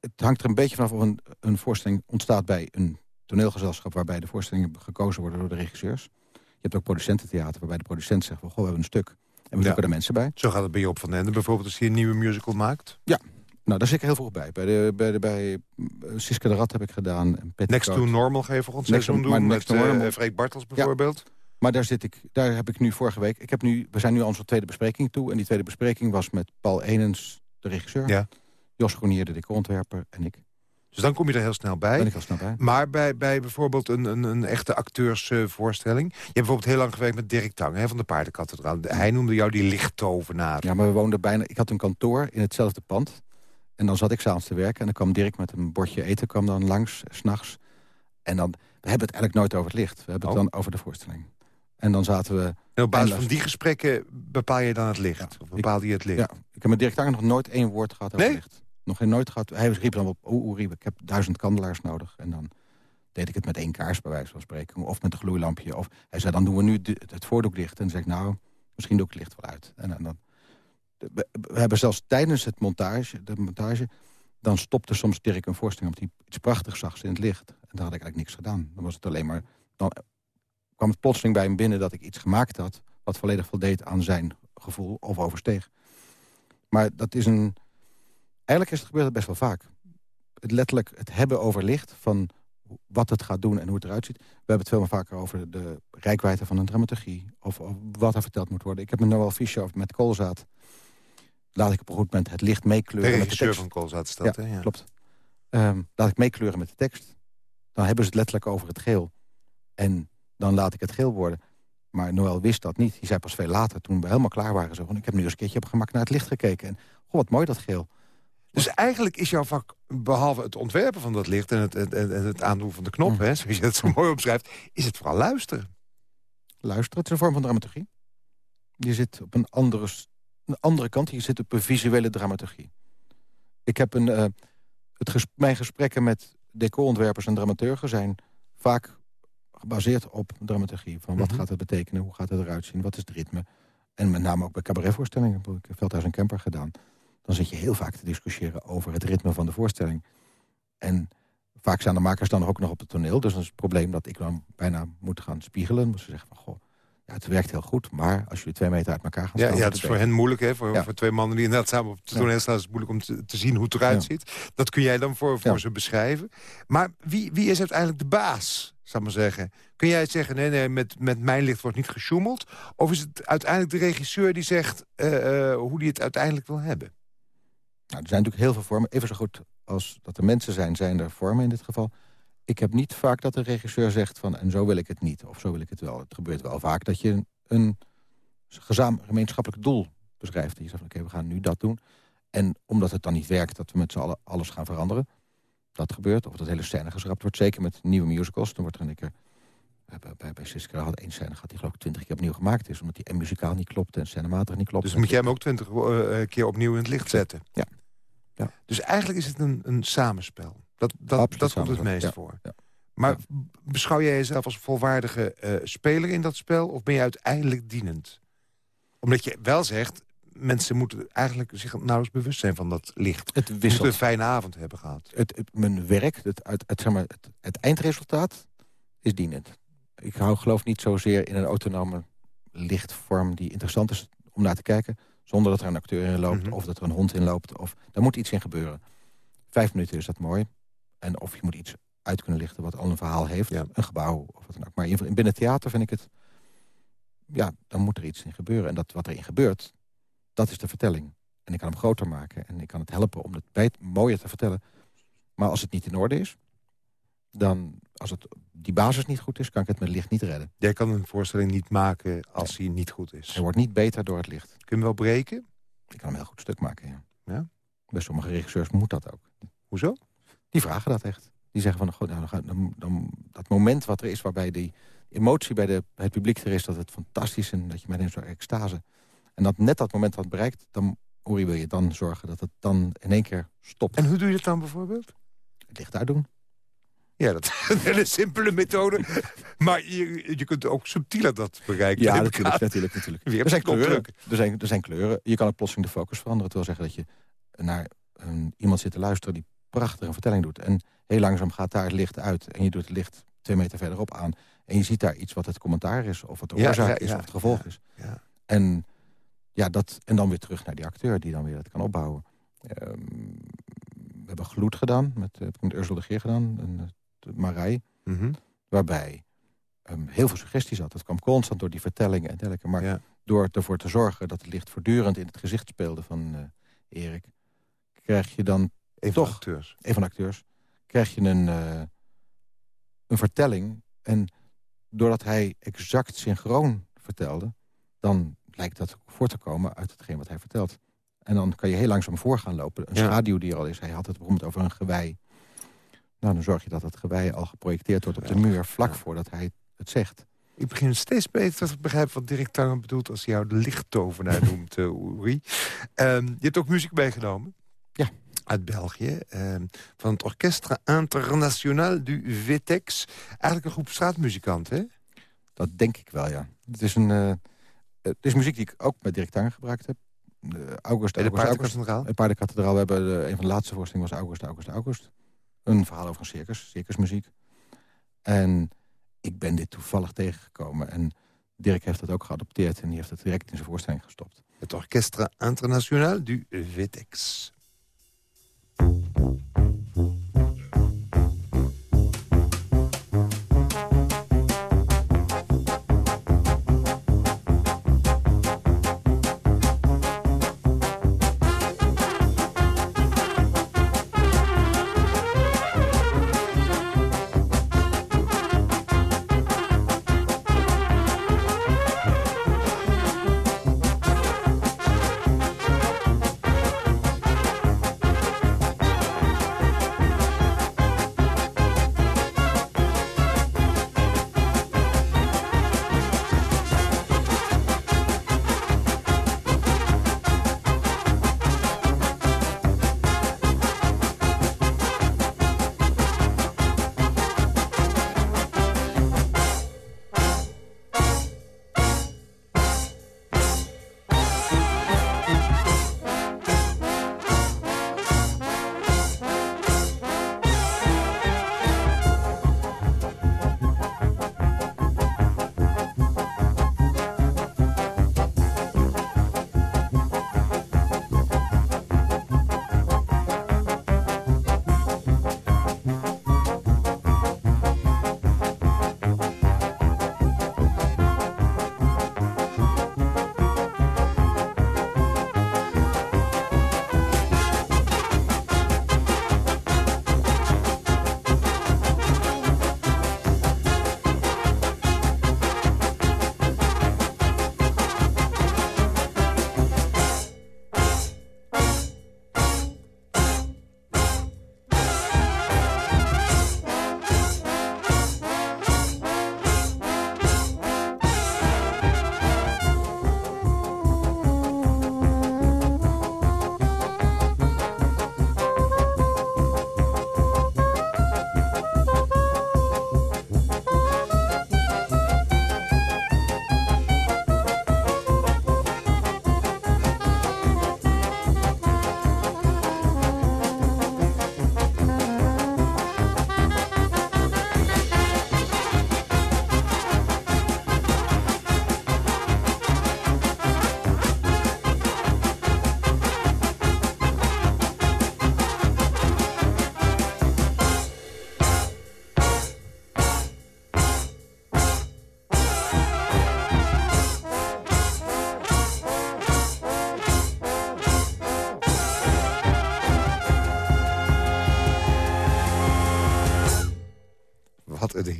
Het hangt er een beetje vanaf of een, een voorstelling ontstaat bij een toneelgezelschap... waarbij de voorstellingen gekozen worden door de regisseurs. Je hebt ook producententheater waarbij de producent zegt... Goh, we hebben een stuk en we zoeken er mensen bij. Zo gaat het bij Job van den Ende bijvoorbeeld als hij een nieuwe musical maakt? Ja, nou, daar zit ik heel veel bij. Bij, de, bij, de, bij Siske de Rat heb ik gedaan. Next to Normal ga je volgend seizoen doen met uh, Freek Bartels bijvoorbeeld. Maar daar, zit ik, daar heb ik nu vorige week... Ik heb nu, we zijn nu aan onze tweede bespreking toe. En die tweede bespreking was met Paul Enens, de regisseur. Ja. Jos Groenier, de decorontwerper en ik. Dus dan kom je er heel snel bij. Ben ik heel snel bij. Maar bij, bij bijvoorbeeld een, een, een echte acteursvoorstelling... je hebt bijvoorbeeld heel lang gewerkt met Dirk Tang hè, van de Paardenkathedraal. Hij noemde jou die lichttovenaar. Ja, maar we woonden bijna... Ik had een kantoor in hetzelfde pand. En dan zat ik s'avonds te werken. En dan kwam Dirk met een bordje eten kwam dan langs, s'nachts. En dan... We hebben het eigenlijk nooit over het licht. We hebben het oh. dan over de voorstelling. En dan zaten we... En op basis van die gesprekken bepaal je dan het licht? of bepaal je het licht? Ja, ik heb met Dirk Tang nog nooit één woord gehad over nee? licht. Nog nooit gehad. Hij riep dan op, oeh, ik heb duizend kandelaars nodig. En dan deed ik het met één kaars, bij wijze van spreken. Of met een gloeilampje. Of hij zei, dan doen we nu het voordoek. En dan zeg ik, nou, misschien doe ik het licht wel uit. En, dan, we, hebben zelfs tijdens het montage, de montage... dan stopte soms Dirk een voorstelling... omdat hij iets prachtigs zag in het licht. En daar had ik eigenlijk niks gedaan. Dan was het alleen maar... Dan kwam het plotseling bij hem binnen dat ik iets gemaakt had... wat volledig voldeed aan zijn gevoel of oversteeg. Maar dat is een Eigenlijk is het gebeurt best wel vaak. Het letterlijk het hebben over licht, van wat het gaat doen en hoe het eruit ziet. We hebben het veel meer vaker over de rijkwijde van een dramaturgie. Of, wat er verteld moet worden. Ik heb met Noël Fischer of met Koolzaad... laat ik op een goed moment het licht meekleuren de met de tekst. van Koolzaad staat, ja, klopt. Um, laat ik meekleuren met de tekst. Dan hebben ze het letterlijk over het geel. En dan laat ik het geel worden. Maar Noël wist dat niet. Die zei pas veel later, toen we helemaal klaar waren... Zo, ik heb nu eens een keertje op gemak naar het licht gekeken. En goh, wat mooi dat geel. Dus eigenlijk is jouw vak, behalve het ontwerpen van dat licht... en het, het, het aandoen van de knop, mm. hè, zoals je het zo mooi omschrijft... is het vooral luisteren. Luisteren, het is een vorm van dramaturgie. Je zit op een andere, een andere kant, je zit op een visuele dramaturgie. Ik heb een, uh, het mijn gesprekken met decorontwerpers en dramaturgen... zijn vaak gebaseerd op dramaturgie. Van wat mhm. gaat het betekenen, hoe gaat het eruit zien, wat is het ritme... En met name ook bij cabaretvoorstellingen. Ik heb Veldhuis en Camper gedaan dan zit je heel vaak te discussiëren over het ritme van de voorstelling. En vaak staan de makers dan ook nog op het toneel. Dus dat is het probleem dat ik dan bijna moet gaan spiegelen. Ze zeggen van, goh, ja, het werkt heel goed, maar als jullie twee meter uit elkaar gaan staan... Ja, ja dat is voor hen moeilijk, hè? Voor, voor twee mannen die inderdaad samen op het toneel staan... is het moeilijk om te, zien hoe het eruit ziet. Dat kun jij dan voor, voor ze beschrijven. Maar wie, wie is uiteindelijk de baas, zou maar zeggen? Kun jij zeggen, nee, nee, met, met mijn licht wordt niet gesjoemeld? Of is het uiteindelijk de regisseur die zegt uh, uh, hoe die het uiteindelijk wil hebben? Nou, er zijn natuurlijk heel veel vormen. Even zo goed als dat er mensen zijn, zijn er vormen in dit geval. Ik heb niet vaak dat de regisseur zegt van... en zo wil ik het niet, of zo wil ik het wel. Het gebeurt wel vaak dat je een, een gemeenschappelijk doel beschrijft. En je zegt van oké, we gaan nu dat doen. En omdat het dan niet werkt, dat we met z'n allen alles gaan veranderen. Dat gebeurt. Of dat hele scène geschrapt wordt. Zeker met nieuwe musicals. Dan wordt er een keer... Bij, bij, bij Siska had één scène gehad die geloof ik twintig keer opnieuw gemaakt is. Omdat die en muzikaal niet klopt en scenematig niet klopt. Dus moet jij hem ook twintig uh, keer opnieuw in het licht zetten? Ja. Ja. Dus eigenlijk is het een, een samenspel. Dat, dat, dat komt het meest voor. Ja. Maar beschouw jij jezelf als volwaardige uh, speler in dat spel... of ben je uiteindelijk dienend? Omdat je wel zegt, mensen moeten eigenlijk zich nauwelijks bewust zijn van dat licht. Het wisselt. moeten een fijne avond hebben gehad. Het, mijn werk, het, het, het, zeg maar, het eindresultaat, is dienend. Ik hou geloof niet zozeer in een autonome lichtvorm... die interessant is om naar te kijken. Zonder dat er een acteur in loopt mhm. of dat er een hond in loopt. Of, daar moet iets in gebeuren. Vijf minuten is dat mooi. En of je moet iets uit kunnen lichten wat al een verhaal heeft. Een gebouw of wat dan ook. Maar in, binnen het theater vind ik het... Ja, dan moet er iets in gebeuren. En dat wat erin gebeurt, dat is de vertelling. En ik kan hem groter maken. En ik kan het helpen om het mooier te vertellen. Maar als het niet in orde is... dan, als het, die basis niet goed is, kan ik het met licht niet redden. Jij kan een voorstelling niet maken als hij niet goed is. Hij wordt niet beter door het licht. Kun je hem wel breken? Ik kan hem heel goed stuk maken, ja. Ja? Bij sommige regisseurs moet dat ook. Hoezo? Die vragen dat echt. Die zeggen van, goed, nou, dan, dat moment wat er is waarbij die emotie bij, de, bij het publiek er is... dat het fantastisch is en dat je met een soort extase... en dat net dat moment wat bereikt, dan Uri, wil je dan zorgen dat het dan in één keer stopt. En hoe doe je dat dan bijvoorbeeld? Het licht uitdoen. Ja, [laughs] dat is een simpele methode. maar je, je kunt ook subtieler dat bereiken. Ja, natuurlijk, natuurlijk, natuurlijk. Weer er, zijn kleuren, er, zijn, er zijn kleuren. Je kan het plotseling de focus veranderen. Het wil zeggen dat je naar een, iemand zit te luisteren... die prachtig een vertelling doet. En heel langzaam gaat daar het licht uit. En je doet het licht twee meter verderop aan. En je ziet daar iets wat het commentaar is. Of wat de oorzaak is, of het gevolg is. En ja, dat, en dan weer terug naar die acteur die dan weer dat kan opbouwen. Ehm, we hebben Gloed gedaan, met, heb ik met Ursula de Geer gedaan, en, Marij. Mhm. Waarbij um, heel veel suggestie zat. Het kwam constant door die vertellingen en dergelijke. Maar door ervoor te zorgen dat het licht voortdurend in het gezicht speelde van uh, Erik... krijg je dan een toch... Van acteurs. Een van acteurs. Krijg je een, uh, een vertelling. En doordat hij exact synchroon vertelde... dan lijkt dat voor te komen uit hetgeen wat hij vertelt. En dan kan je heel langzaam voor gaan lopen. Een schaduw die er al is. Hij had het bijvoorbeeld over een gewei. Nou, dan zorg je dat het gewei al geprojecteerd wordt op de muur... vlak voordat hij het zegt. Ik begin steeds beter te begrijpen wat Dirk Tanger bedoelt... als hij jou de lichttovenaar [laughs] noemt, uh, Uri. Um, je hebt ook muziek meegenomen. Ja. Uit België. Um, van het Orchestre International du Vitex. Eigenlijk een groep straatmuzikanten, hè? Dat denk ik wel, ja. Het is een... Uh, het is muziek die ik ook met Dirk Tanger gebruikt heb. De August, de Paardenkathedraal? De Paardenkathedraal. We hebben de, een van de laatste voorstellingen was August, August, August. Een verhaal over een circus, circusmuziek. En ik ben dit toevallig tegengekomen. En Dirk heeft dat ook geadopteerd en die heeft het direct in zijn voorstelling gestopt. Het Orchestre International du Vitex.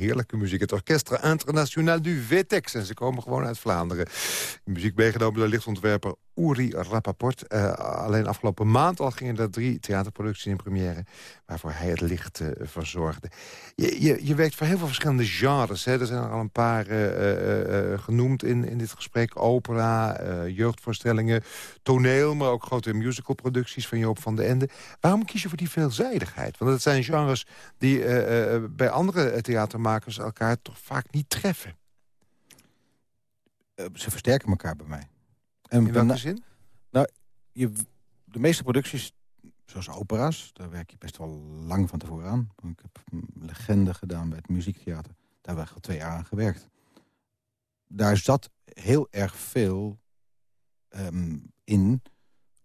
Met heerlijke muziek. Het Orchestre International du Vetex. En ze komen gewoon uit Vlaanderen. muziek meegenomen door lichtontwerper Uri Rappaport. Uh, alleen afgelopen maand al gingen er drie theaterproducties in première... waarvoor hij het licht uh, verzorgde. Je, je, je werkt voor heel veel verschillende genres. Hè? Er zijn er al een paar uh, genoemd in, in dit gesprek. Opera, jeugdvoorstellingen, toneel... maar ook grote musicalproducties van Joop van den Ende. Waarom kies je voor die veelzijdigheid? Want het zijn genres die bij andere theatermakers... elkaar toch vaak niet treffen. ze versterken elkaar bij mij. En In welke zin? Nou, je, de meeste producties, zoals opera's, daar werk je best wel lang van tevoren aan. Ik heb legende gedaan bij het muziektheater. Daar hebben we al twee jaar aan gewerkt. Daar zat heel erg veel ehm, in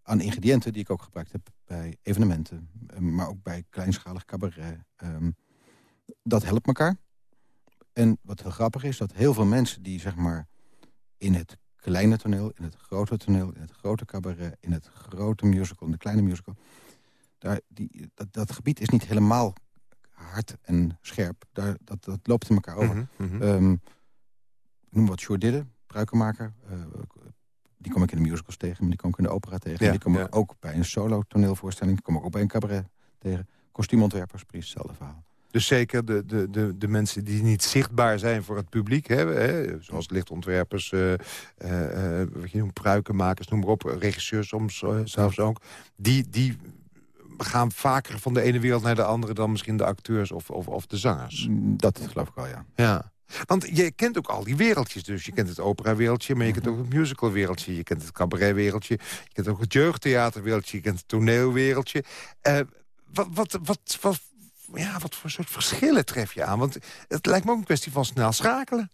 aan ingrediënten die ik ook gebruikt heb bij evenementen. Ehm, maar ook bij kleinschalig cabaret. Ehm, dat helpt elkaar. En wat heel grappig is, dat heel veel mensen die zeg maar in het kleine toneel, in het grote toneel, in het grote cabaret... in het grote musical, in de kleine musical. Daar, die, dat, dat gebied is niet helemaal hard en scherp. Daar, dat, dat loopt in elkaar over. Mm -hmm. ik noem wat Sjoerd pruikenmaker. Uh, die kom ik in de musicals tegen, maar die kom ik in de opera tegen. Ja, die kom ik ook bij een solo toneelvoorstelling. Die kom ik ook bij een cabaret tegen. Kostuumontwerpers, precies hetzelfde verhaal. Dus zeker de, de, de, de mensen die niet zichtbaar zijn voor het publiek... Hè, hè, zoals lichtontwerpers, uh, uh, wat je noemt, pruikenmakers, noem maar op... regisseurs soms uh, zelfs ook, die, die gaan vaker van de ene wereld naar de andere... dan misschien de acteurs of, of, of de zangers. Mm, dat geloof ik wel, ja. Ja. Want je kent ook al die wereldjes dus. Je kent het opera-wereldje, maar je kent ook het musical-wereldje. Je kent het cabaret-wereldje. Je kent ook het jeugdtheater-wereldje. Je kent het toneelwereldje. Uh, wat, wat, wat, wat, ja, wat voor soort verschillen tref je aan? Want het lijkt me ook een kwestie van snel schakelen.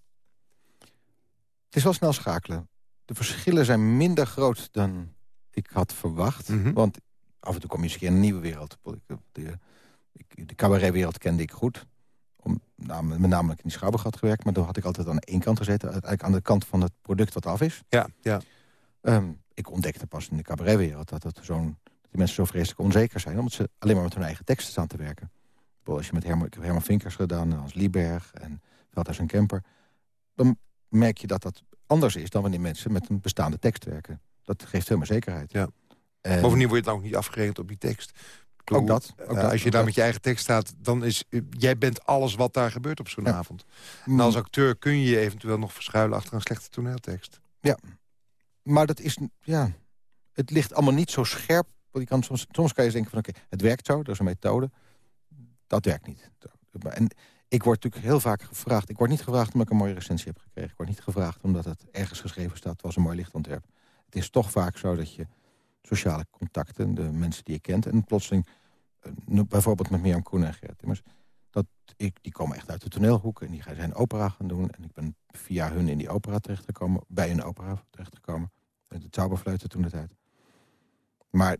Het is wel snel schakelen. De verschillen zijn minder groot dan ik had verwacht. Mhm. Want af en toe kom je eens in een nieuwe wereld. De, de cabaretwereld kende ik goed. Om, nou, met name in die Schouwburg gewerkt. Maar dan had ik altijd aan één kant gezeten. Eigenlijk aan de kant van het product wat af is. Ja, ja. Um, ik ontdekte pas in de cabaretwereld dat, het zo'n die mensen zo vreselijk onzeker zijn. Omdat ze alleen maar met hun eigen teksten staan te werken. Als je met Herman, ik heb Herman Vinkers gedaan, als Lieberg en Veldhuis en Kemper. Dan merk je dat dat anders is dan wanneer mensen met een bestaande tekst werken. Dat geeft meer zekerheid. Ja. En... Bovendien word je dan ook niet afgerekend op die tekst. ook dat. Ook uh, als je daar met je eigen tekst staat, dan is jij bent alles wat daar gebeurt op zo'n avond. En als acteur kun je je eventueel nog verschuilen achter een slechte toneeltekst. Ja, maar dat is, ja, het ligt allemaal niet zo scherp. Want je kan soms, soms kan je denken van oké, het werkt zo, dat is een methode dat werkt niet. En ik word natuurlijk heel vaak gevraagd... ik word niet gevraagd omdat ik een mooie recensie heb gekregen. Ik word niet gevraagd omdat het ergens geschreven staat... het was een mooi lichtontwerp. Het is toch vaak zo dat je sociale contacten... de mensen die je kent... en plotseling, uh, bijvoorbeeld met Mirjam Koen en Gerrit Timmers... Dat ik, die komen echt uit de toneelhoek en die zijn opera gaan doen. En ik ben via hun in die opera terechtgekomen. Bij een opera terechtgekomen. De Zauberfluiten toen de tijd. Maar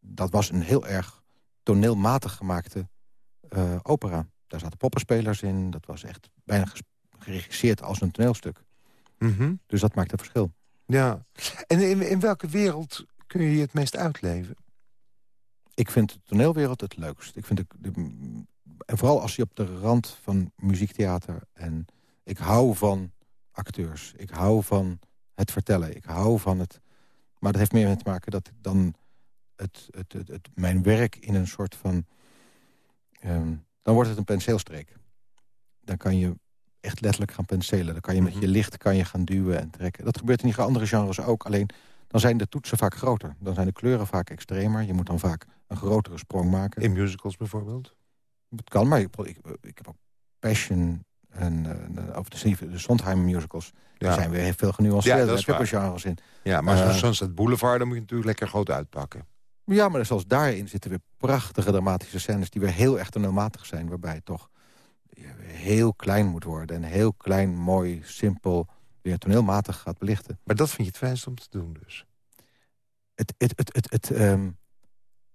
dat was een heel erg toneelmatig gemaakte uh, opera. Daar zaten poppenspelers in. Dat was echt bijna geregisseerd als een toneelstuk. Mhm. Dus dat maakt een verschil. Ja. En in, in welke wereld kun je je het meest uitleven? Ik vind de toneelwereld het leukst. Ik vind de, de, en vooral als je op de rand van muziektheater... en ik hou van acteurs. Ik hou van het vertellen. Ik hou van het... Maar dat heeft meer mee te maken dat ik dan het, het, het, het, mijn werk in een soort van Ehm, dan wordt het een penseelstreek. Dan kan je echt letterlijk gaan penselen. Dan kan je met mhm. je licht kan je gaan duwen en trekken. Dat gebeurt in die andere genres ook. Alleen dan zijn de toetsen vaak groter. Dan zijn de kleuren vaak extremer. Je moet dan vaak een grotere sprong maken. In musicals bijvoorbeeld? Het kan, maar ik, ik, ik heb ook Passion en uh, over de, de Sondheim musicals. Ja. Die zijn weer veel genuanceerd. Ja, daar heb je genres in. Ja, maar uh, zoals het Boulevard, dan moet je natuurlijk lekker groot uitpakken. Ja, maar zelfs daarin zitten weer prachtige dramatische scènes... die weer heel echt toneelmatig zijn. Waarbij het toch heel klein moet worden. En heel klein, mooi, simpel, weer toneelmatig gaat belichten. Maar dat vind je het fijnst om te doen dus? Het, het, het, het, het, ehm,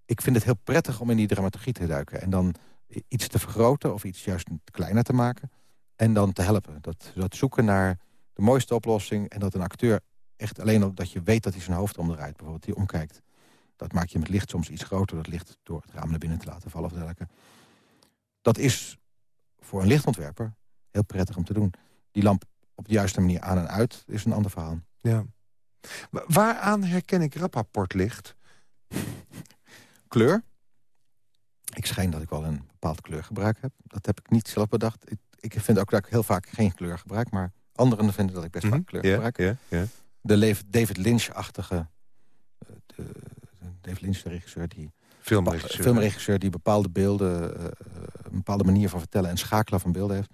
ik vind het heel prettig om in die dramaturgie te duiken. En dan iets te vergroten of iets juist kleiner te maken. En dan te helpen. Dat, dat zoeken naar de mooiste oplossing. En dat een acteur echt alleen omdat je weet dat hij zijn hoofd omdraait. Bijvoorbeeld, die omkijkt. Dat maak je met licht soms iets groter. Dat licht door het raam naar binnen te laten vallen of dergelijke. Dat is voor een lichtontwerper heel prettig om te doen. Die lamp op de juiste manier aan en uit is een ander verhaal. Ja. waaraan herken ik rapportlicht? [laughs] Kleur. Ik schijn dat ik wel een bepaald kleurgebruik heb. Dat heb ik niet zelf bedacht. Ik, ik vind ook dat ik heel vaak geen kleur gebruik... maar anderen vinden dat ik best mm vaak kleur gebruik. Yeah, yeah. De David Lynch-achtige... Eh, David Lynch, de regisseur, die filmregisseur, filmregisseur die bepaalde beelden, uh, een bepaalde manier van vertellen en schakelen van beelden heeft.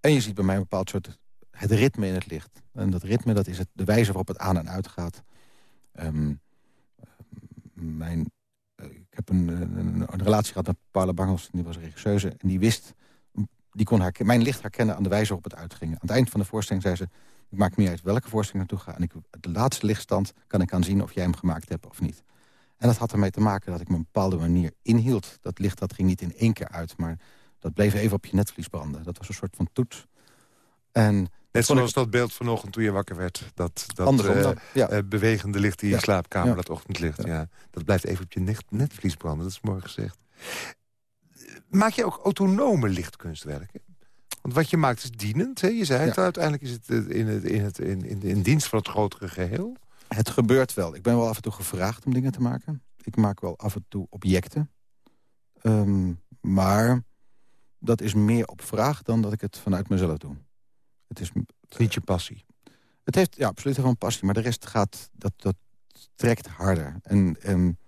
En je ziet bij mij een bepaald soort het ritme in het licht. En dat ritme, dat is het, de wijze waarop het aan en uit gaat. Um, mijn, uh, ik heb een, een, een, relatie gehad met Paula Bangels, die was regisseuse. En die wist, die kon haar, mijn licht herkennen aan de wijze waarop het uitging. Aan het eind van de voorstelling zei ze, ik maak meer uit welke voorstelling naartoe ga. En ik, de laatste lichtstand kan ik aan zien of jij hem gemaakt hebt of niet. En dat had ermee te maken dat ik me een bepaalde manier inhield. Dat licht dat ging niet in één keer uit, maar dat bleef even op je netvlies branden. Dat was een soort van toets. En Net zoals dat beeld vanochtend toen je wakker werd. Dat, dat uh, bewegende licht in je slaapkamer, dat ochtendlicht. Ja. Dat blijft even op je netvlies branden, dat is mooi gezegd. Maak je ook autonome lichtkunstwerken? Want wat je maakt is dienend, hè? je zei het, uiteindelijk is het eh, in, het, in, het, in, in, in dienst van het grotere geheel. Het gebeurt wel. Ik ben wel af en toe gevraagd om dingen te maken. Ik maak wel af en toe objecten. Ehm, maar dat is meer op vraag dan dat ik het vanuit mezelf doe. Het is niet je passie. Het heeft ja, absoluut wel een passie, maar de rest gaat, dat, dat trekt harder. En um,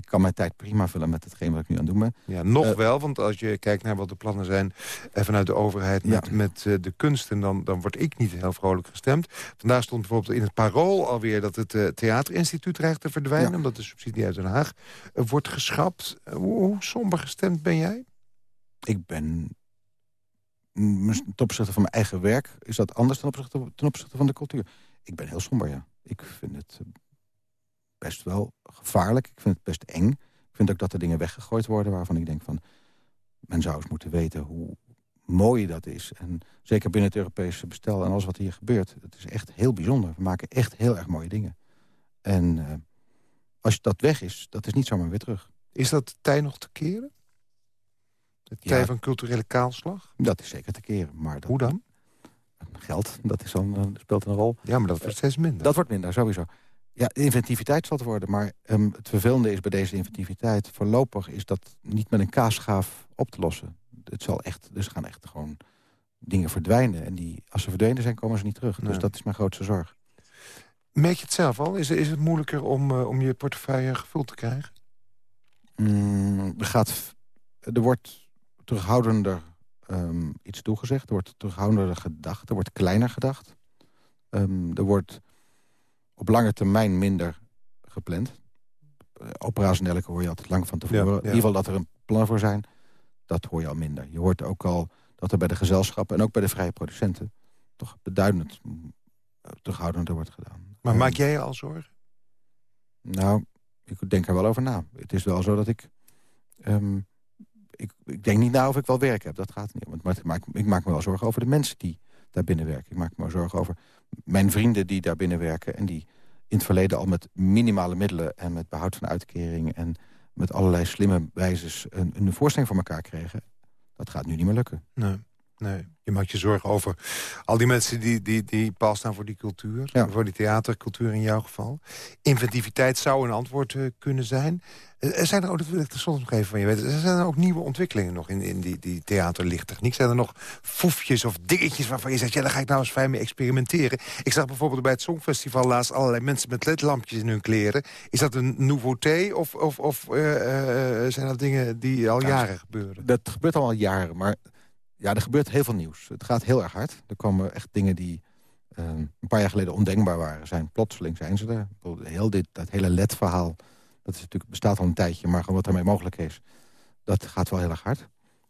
ik kan mijn tijd prima vullen met hetgeen wat ik nu aan het doen ben. Ja, nog uh, wel, want als je kijkt naar wat de plannen zijn... Eh, vanuit de overheid met, ja. met uh, de kunsten... Dan, dan word ik niet heel vrolijk gestemd. Vandaag stond bijvoorbeeld in het parool alweer... dat het uh, Theaterinstituut dreigt te verdwijnen... Ja. omdat de subsidie uit Den Haag wordt geschrapt. Hoe, hoe somber gestemd ben jij? Ik ben ten opzichte van mijn eigen werk... is dat anders ten opzichte, ten opzichte van de cultuur. Ik ben heel somber, ja. Ik vind het best wel gevaarlijk. Ik vind het best eng. Ik vind ook dat er dingen weggegooid worden waarvan ik denk van... men zou eens moeten weten hoe mooi dat is. En zeker binnen het Europese bestel en alles wat hier gebeurt... het is echt heel bijzonder. We maken echt heel erg mooie dingen. En uh, als dat weg is, dat is niet zomaar weer terug. Is dat tij nog te keren? Het tij ja, van culturele kaalslag? Dat is zeker te keren. Maar dat, Hoe dan? Geld, dat is dan, uh, speelt een rol. Ja, maar dat wordt steeds minder. Dat wordt minder, sowieso. Ja, inventiviteit zal het worden. Maar um, het vervelende is bij deze inventiviteit... voorlopig is dat niet met een kaasgaaf op te lossen. Het zal echt, dus gaan echt gewoon dingen verdwijnen. En die, als ze verdwenen zijn, komen ze niet terug. Nee. Dus dat is mijn grootste zorg. Merk je het zelf al? Is, is het moeilijker om, uh, om je portefeuille gevuld te krijgen? Mm, er, gaat, er wordt terughoudender um, iets toegezegd. Er wordt terughoudender gedacht. Er wordt kleiner gedacht. Um, er wordt op lange termijn minder gepland. Operationele hoor je altijd lang van tevoren. Ja, ja. In ieder geval dat er een plan voor zijn, dat hoor je al minder. Je hoort ook al dat er bij de gezelschappen en ook bij de vrije producenten... toch beduidend terughoudender wordt gedaan. Maar maak jij je al zorgen? Nou, ik denk er wel over na. Het is wel zo dat ik... Um, ik, ik, denk niet na of ik wel werk heb. Dat gaat niet. Maar ik maak, ik maak me wel zorgen over de mensen die daar binnen werken. Ik maak me zorgen over mijn vrienden die daar binnen werken... en die in het verleden al met minimale middelen... en met behoud van uitkering en met allerlei slimme wijzes... een, een voorstelling voor elkaar kregen. Dat gaat nu niet meer lukken. Nee. Nee, je maakt je zorgen over al die mensen die, die, die paal staan voor die cultuur. Ja. Voor die theatercultuur in jouw geval. Inventiviteit zou een antwoord uh, kunnen zijn. Uh, er zijn er ook, dat wil ik nog even van je weten... er zijn er ook nieuwe ontwikkelingen nog in, in die, die theaterlichttechniek. Zijn er nog foefjes of dingetjes waarvan je zegt... ja, daar ga ik nou eens fijn mee experimenteren. Ik zag bijvoorbeeld bij het Songfestival laatst... allerlei mensen met ledlampjes in hun kleren. Is dat een nouveauté of, of, of uh, zijn dat dingen die al ja, jaren gebeuren? Dat gebeurt al jaren, maar ja, er gebeurt heel veel nieuws. Het gaat heel erg hard. Er komen echt dingen die uh, een paar jaar geleden ondenkbaar waren. Zijn. Plotseling zijn ze er. Heel dit, dat hele LED-verhaal, dat is natuurlijk, bestaat al een tijdje... maar wat ermee mogelijk is, dat gaat wel heel erg hard.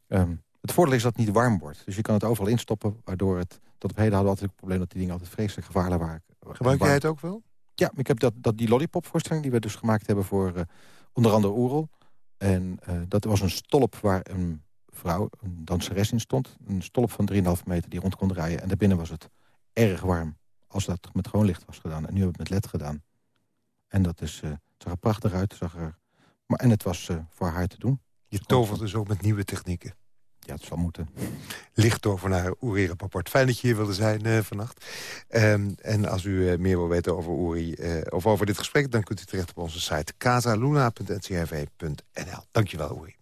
Um, het voordeel is dat het niet warm wordt. Dus je kan het overal instoppen, waardoor het... Tot op heden hadden we altijd het probleem dat die dingen altijd vreselijk gevaarlijk waren. Gebruik jij het ook wel? Ja, ik heb dat, dat die lollipop-voorstelling die we dus gemaakt hebben voor uh, onder andere Oerel. En uh, dat was een stolp waar een vrouw, een danseres in stond. Een stolp van 3,5 meter die rond kon draaien. En daarbinnen was het erg warm als dat met gewoon licht was gedaan. En nu hebben we het met led gedaan. En dat is, uh, zag er prachtig uit. Zag er, maar, en het was uh, voor haar te doen. Je tovert dus ook met nieuwe technieken. Ja, het zal moeten. Lichttovenaar Uri Rappaport. Fijn dat je hier wilde zijn uh, vannacht. Um, en als u uh, meer wil weten over uh, of over dit gesprek... dan kunt u terecht op onze site casaluna.ncrv.nl. Dankjewel, Uri.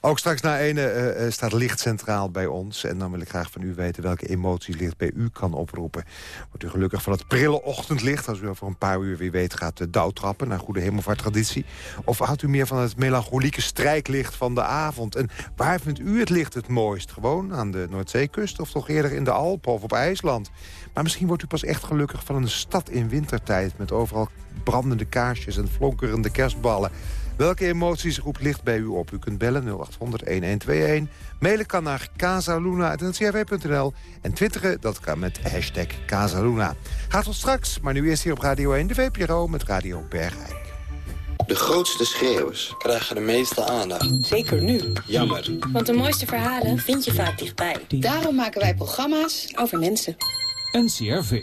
Ook straks na ene uh, staat licht centraal bij ons. En dan wil ik graag van u weten welke emotie licht bij u kan oproepen. Wordt u gelukkig van het prille ochtendlicht... als u over een paar uur weer weet gaat de dauwtrappen... naar goede hemelvaarttraditie? Of houdt u meer van het melancholieke strijklicht van de avond? En waar vindt u het licht het mooist? Gewoon aan de Noordzeekust of toch eerder in de Alpen of op IJsland? Maar misschien wordt u pas echt gelukkig van een stad in wintertijd... met overal brandende kaarsjes en flonkerende kerstballen... Welke emoties roept licht bij u op? U kunt bellen 0800-1121. Mailen kan naar casaluna.ncrv.nl. En twitteren, dat kan met hashtag Casaluna. Gaat tot straks, maar nu eerst hier op Radio 1 de VPRO met Radio Bergijk. De grootste schreeuwers krijgen de meeste aandacht. Zeker nu. Jammer. Want de mooiste verhalen vind je vaak dichtbij. Daarom maken wij programma's over mensen. NCRV.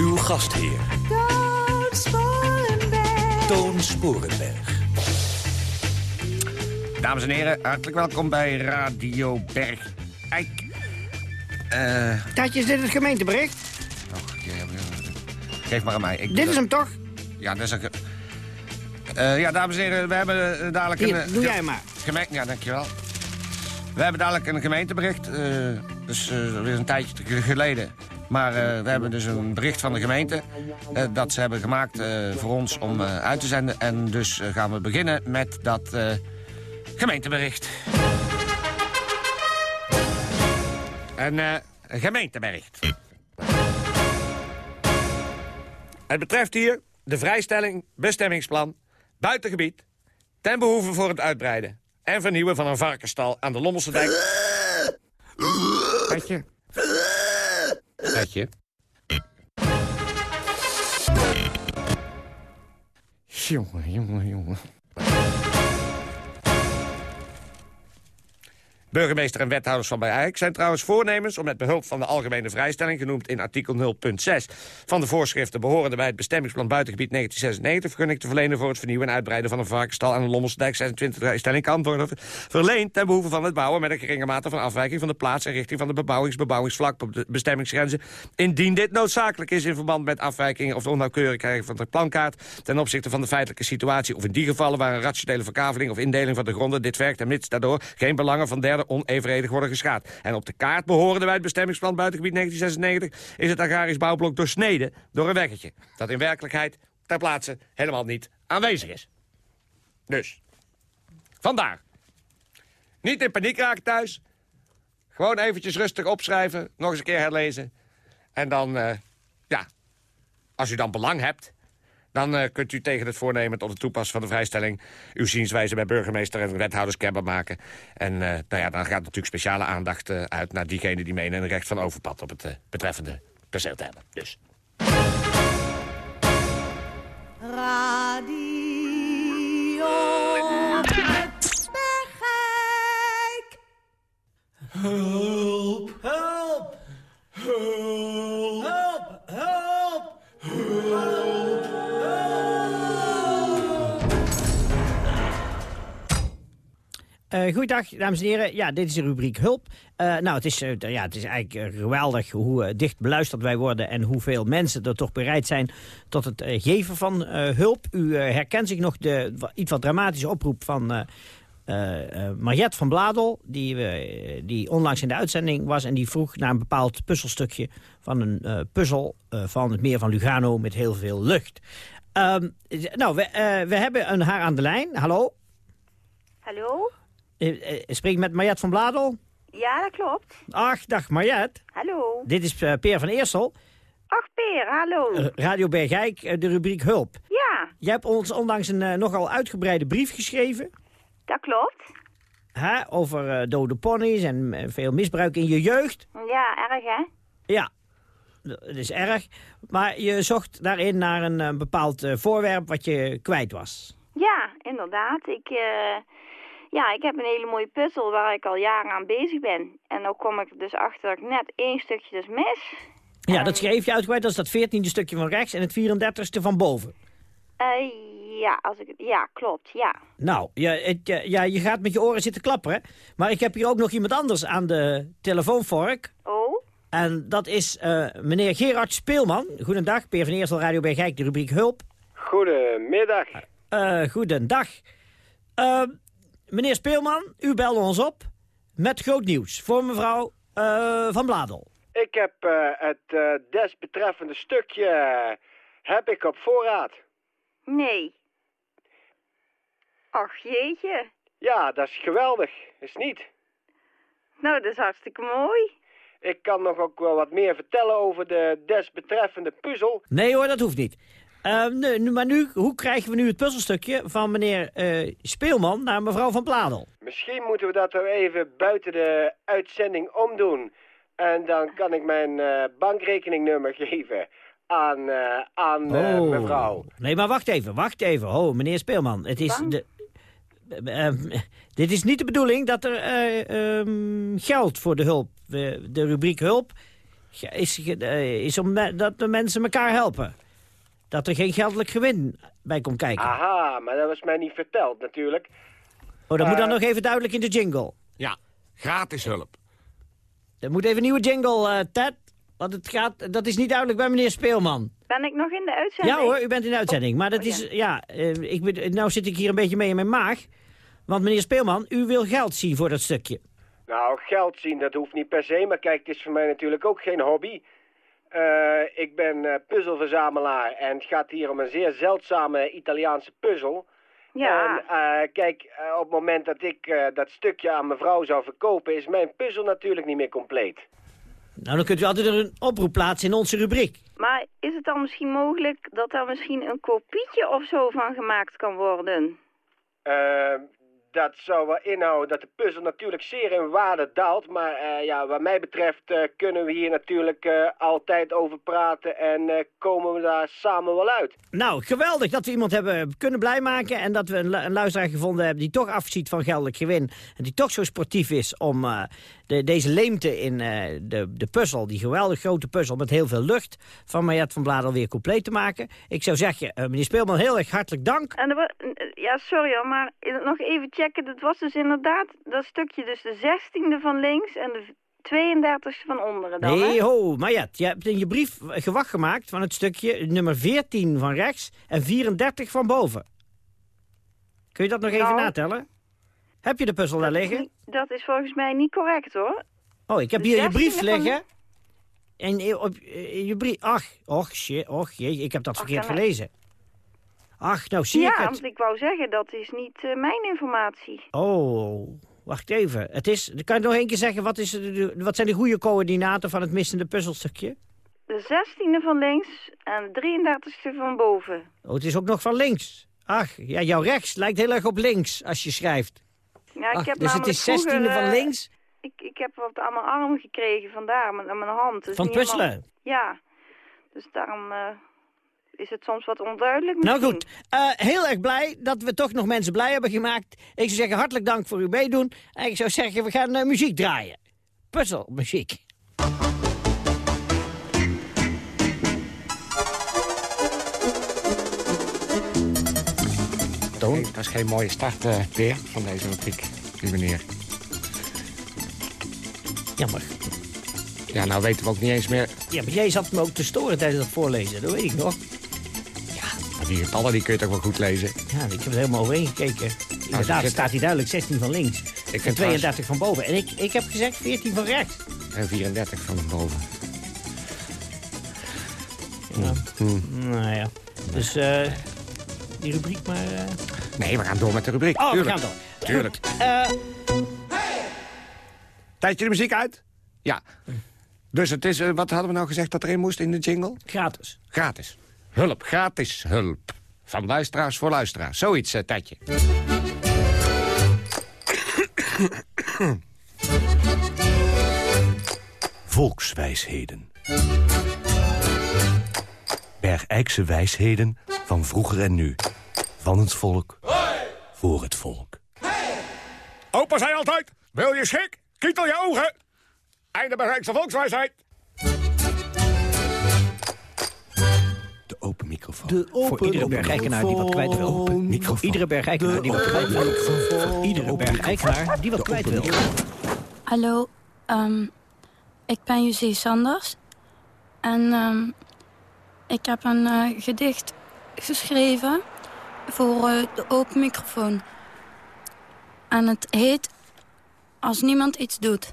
Uw gastheer. Toon Sporenberg. Toon Sporenberg. Dames en heren, hartelijk welkom bij Radio Bergijk. Uh, Tatje, is dit het gemeentebericht? Oh, ja, ja, geef maar aan mij. Ik dit is hem toch? Ja, dat is een... Uh, ja, dames en heren, we hebben uh, dadelijk Hier, een... doe jij maar. Gemeente, ja, dankjewel. We hebben dadelijk een gemeentebericht. dus weer een tijdje geleden. Maar uh, we hebben dus een bericht van de gemeente uh, dat ze hebben gemaakt uh, voor ons om uit te zenden. En dus gaan we beginnen met dat gemeentebericht. Een gemeentebericht. Het betreft hier de vrijstelling, bestemmingsplan, buitengebied... ten behoeve voor het uitbreiden en vernieuwen van een varkenstal aan de Lommelse dijk. Petje. Petje. Jongen, jongen, jongen. Burgemeester en wethouders van bij Eijk zijn trouwens voornemens... om met behulp van de algemene vrijstelling, genoemd in artikel 0.6... van de voorschriften behorende bij het bestemmingsplan buitengebied 1996... vergunning te verlenen voor het vernieuwen en uitbreiden van een varkenstal... aan de Lommelsdijk 26 vrijstelling kan worden verleend... ten behoeve van het bouwen met een geringe mate van afwijking... van de plaats en richting van de bebouwings, bebouwingsvlak op de bestemmingsgrenzen... indien dit noodzakelijk is in verband met afwijkingen of onnauwkeurigheid van de plankaart... ten opzichte van de feitelijke situatie... of in die gevallen waar een rationele verkaveling of indeling van de gronden dit werkt... en mits daardoor geen belangen van derde onevenredig worden geschaad. En op de kaart behorende bij het bestemmingsplan buitengebied 1996... is het agrarisch bouwblok doorsneden door een weggetje... dat in werkelijkheid ter plaatse helemaal niet aanwezig is. Dus, vandaar. Niet in paniek raken thuis. Gewoon eventjes rustig opschrijven, nog eens een keer herlezen. En dan, uh, ja, als u dan belang hebt... Dan uh, kunt u tegen het voornemen tot het toepassen van de vrijstelling... uw zienswijze bij burgemeester en wethouders kenbaar maken. En uh, nou ja, dan gaat natuurlijk speciale aandacht uh, uit naar diegenen die menen... een recht van overpad op het betreffende perceel te hebben. Dus. Radio Bergijk. Hulp, help, hulp, help, help, hulp. Uh, goeiedag, dames en heren. Ja, dit is de rubriek Hulp. Uh, nou, het is, uh, ja, het is eigenlijk geweldig hoe dicht beluisterd wij worden... en hoeveel mensen er toch bereid zijn tot het geven van hulp. U herkent zich nog de iets wat dramatische oproep van... Mariette van Bladel, die, die onlangs in de uitzending was... en die vroeg naar een bepaald puzzelstukje van een puzzel van het meer van Lugano met heel veel lucht. Um, nou, we, we hebben een haar aan de lijn. Hallo? Hallo? Uh, spreek met Mariette van Bladel? Ja, dat klopt. Ach, dag Mariette. Hallo. Dit is uh, Peer van Eersel. Ach, Peer, hallo. Eh, Radio Bergijk, eh, de rubriek Hulp. Ja, Jij hebt ons onlangs een eh, nogal uitgebreide brief geschreven. dat klopt. Hè, over eh, dode ponies en eh, veel misbruik in je jeugd. Ja, erg hè? Ja, dat is erg. Maar je zocht daarin naar een eh, bepaald eh, voorwerp wat je kwijt was. Ja, inderdaad. Ik, eh, ja, ik heb een hele mooie puzzel waar ik al jaren aan bezig ben. En dan kom ik er dus achter dat ik net één stukje dus mis. Ja, dat schreef je uitgebreid. Dat is dat veertiende stukje van rechts en het 34ste van boven. Eh, ja, als ik, het- ja, klopt, ja. Nou, ja, het, ja, je gaat met je oren zitten klapperen. Maar ik heb hier ook nog iemand anders aan de telefoonvork. Oh? En dat is eh, meneer Gerard Speelman. Goedendag, Peer van Eersel, Radio Bergijk, de rubriek Hulp. Goedemiddag. Eh goedendag. Meneer Speelman, u belde ons op met groot nieuws voor mevrouw eh, Van Bladel. Ik heb eh, het eh, desbetreffende stukje heb ik op voorraad. Nee. Ach, jeetje. Ja, dat is geweldig. Is niet. Nou, dat is hartstikke mooi. Ik kan nog ook wel wat meer vertellen over de desbetreffende puzzel. Nee hoor, dat hoeft niet. Eh, nu, nu- maar nu, hoe krijgen we nu het puzzelstukje van meneer eh, Speelman naar mevrouw Van Bladel? Misschien moeten we dat er even buiten de uitzending omdoen. En dan kan ik mijn eh, bankrekeningnummer [laughs] geven aan, eh, aan eh, mevrouw. Nee, maar wacht even, wacht even. Oh, meneer Speelman, het is... De, eh, eh, dit is niet de bedoeling dat er eh, ehm, geld voor de hulp, de, de rubriek hulp, is, is om me- dat de mensen elkaar helpen. Dat er geen geldelijk gewin bij komt kijken. Aha, maar dat was mij niet verteld natuurlijk. Oh, dat moet dan eh, nog even duidelijk in de jingle. Ja, gratis hulp. Er moet even een nieuwe jingle, eh, Ted. Want het gaat, dat is niet duidelijk bij meneer Speelman. Ben ik nog in de uitzending? Ja hoor, u bent in de uitzending. Maar dat Oh, is, ja, eh, ik, ben- nou zit ik hier een beetje mee in mijn maag. Want meneer Speelman, u wil geld zien voor dat stukje. Nou, geld zien, dat hoeft niet per se. Maar kijk, het is voor mij natuurlijk ook geen hobby. Eh, ik ben eh, puzzelverzamelaar en het gaat hier om een zeer zeldzame Italiaanse puzzel. Ja. En eh, kijk, op het moment dat ik eh, dat stukje aan mevrouw zou verkopen, is mijn puzzel natuurlijk niet meer compleet. Nou, dan kunt u altijd een oproep plaatsen in onze rubriek. Maar is het dan misschien mogelijk dat er misschien een kopietje of zo van gemaakt kan worden? Dat zou wel inhouden dat de puzzel natuurlijk zeer in waarde daalt. Maar eh, ja, wat mij betreft eh, kunnen we hier natuurlijk eh, altijd over praten en eh, komen we daar samen wel uit. Nou, geweldig dat we iemand hebben kunnen blij maken... en dat we een, lu- een luisteraar gevonden hebben die toch afziet van geldelijk gewin... en die toch zo sportief is om eh, de, deze leemte in eh, de, de puzzel... die geweldig grote puzzel met heel veel lucht... van Mariette van Bladel weer compleet te maken. Ik zou zeggen, meneer Speelman, heel erg hartelijk dank. En ja, sorry hoor, maar nog even checken. Dat was dus inderdaad dat stukje, dus de 16e van links en de 32e van onderen dan, Nee, hè? ho, je hebt in je brief gewacht gemaakt van het stukje nummer 14 van rechts... en 34 van boven. Kun je dat nog even Nou. natellen? Heb je de puzzel daar liggen? Dat is volgens mij niet correct hoor. Oh, ik heb De hier je brief 16e van- liggen. En eh, op eh, je brief... Ach, och, shit, och, jee, ik heb dat verkeerd gelezen. Ach, nou zie ik ja, het. want ik wou zeggen, dat is niet eh, mijn informatie. Oh, wacht even. Het is, kan je nog één keer zeggen, wat, is de, wat zijn de goede coördinaten van het missende puzzelstukje? De 16e van links en de 33e van boven. Oh, het is ook nog van links. Ach, ja, jouw rechts lijkt heel erg op links als je schrijft. Ja, ik Ach, heb dus het is 16e vroeger, van eh, links? Ik, ik heb wat aan mijn arm gekregen vandaar, aan mijn hand. Dus Van helemaal- puzzelen? Ja, dus daarom eh, is het soms wat onduidelijk Nou goed, eh, heel erg blij dat we toch nog mensen blij hebben gemaakt. Ik zou zeggen, hartelijk dank voor uw meedoen. En ik zou zeggen, we gaan eh, muziek draaien. Puzzelmuziek. Toon? Dat is geen mooie start eh, weer van deze rubriek, lieve meneer. Jammer. Ja, nou weten we ook niet eens meer... Ja, maar jij zat me ook te storen tijdens het voorlezen, dat weet ik nog. Die getallen die kun je toch wel goed lezen. Ja, ik heb er helemaal overheen gekeken. Inderdaad, staat hij duidelijk 16 van links. Ik en vind 32 van boven. En ik, ik heb gezegd 14 van rechts. En 34 van boven. Ja. Hmm. Nou ja, dus eh, die rubriek maar... eh. Nee, we gaan door met de rubriek. Oh, Tuurlijk. we gaan door. Tuurlijk. Eh, Tijdje de muziek uit? Ja. Dus het is, wat hadden we nou gezegd dat erin moest in de jingle? Gratis. Gratis. Hulp, gratis hulp. Van luisteraars voor luisteraars. Zoiets, uh, Tetje. Volkswijsheden. Bergijkse wijsheden van vroeger en nu. Van het volk, voor het volk. Opa zei altijd, wil je schik? Kietel je ogen. Einde Bergijkse volkswijsheid. Open microfoon. De Voor iedere bergijkenaar die wat kwijt wil. Microfoon. Voor iedere bergijkenaar die wat kwijt wil. Voor iedere bergijkenaar die wat kwijt wil. Hallo, ehm, ik ben José Sanders. En ehm, ik heb een eh, gedicht geschreven voor eh, de open microfoon. En het heet Als niemand iets doet.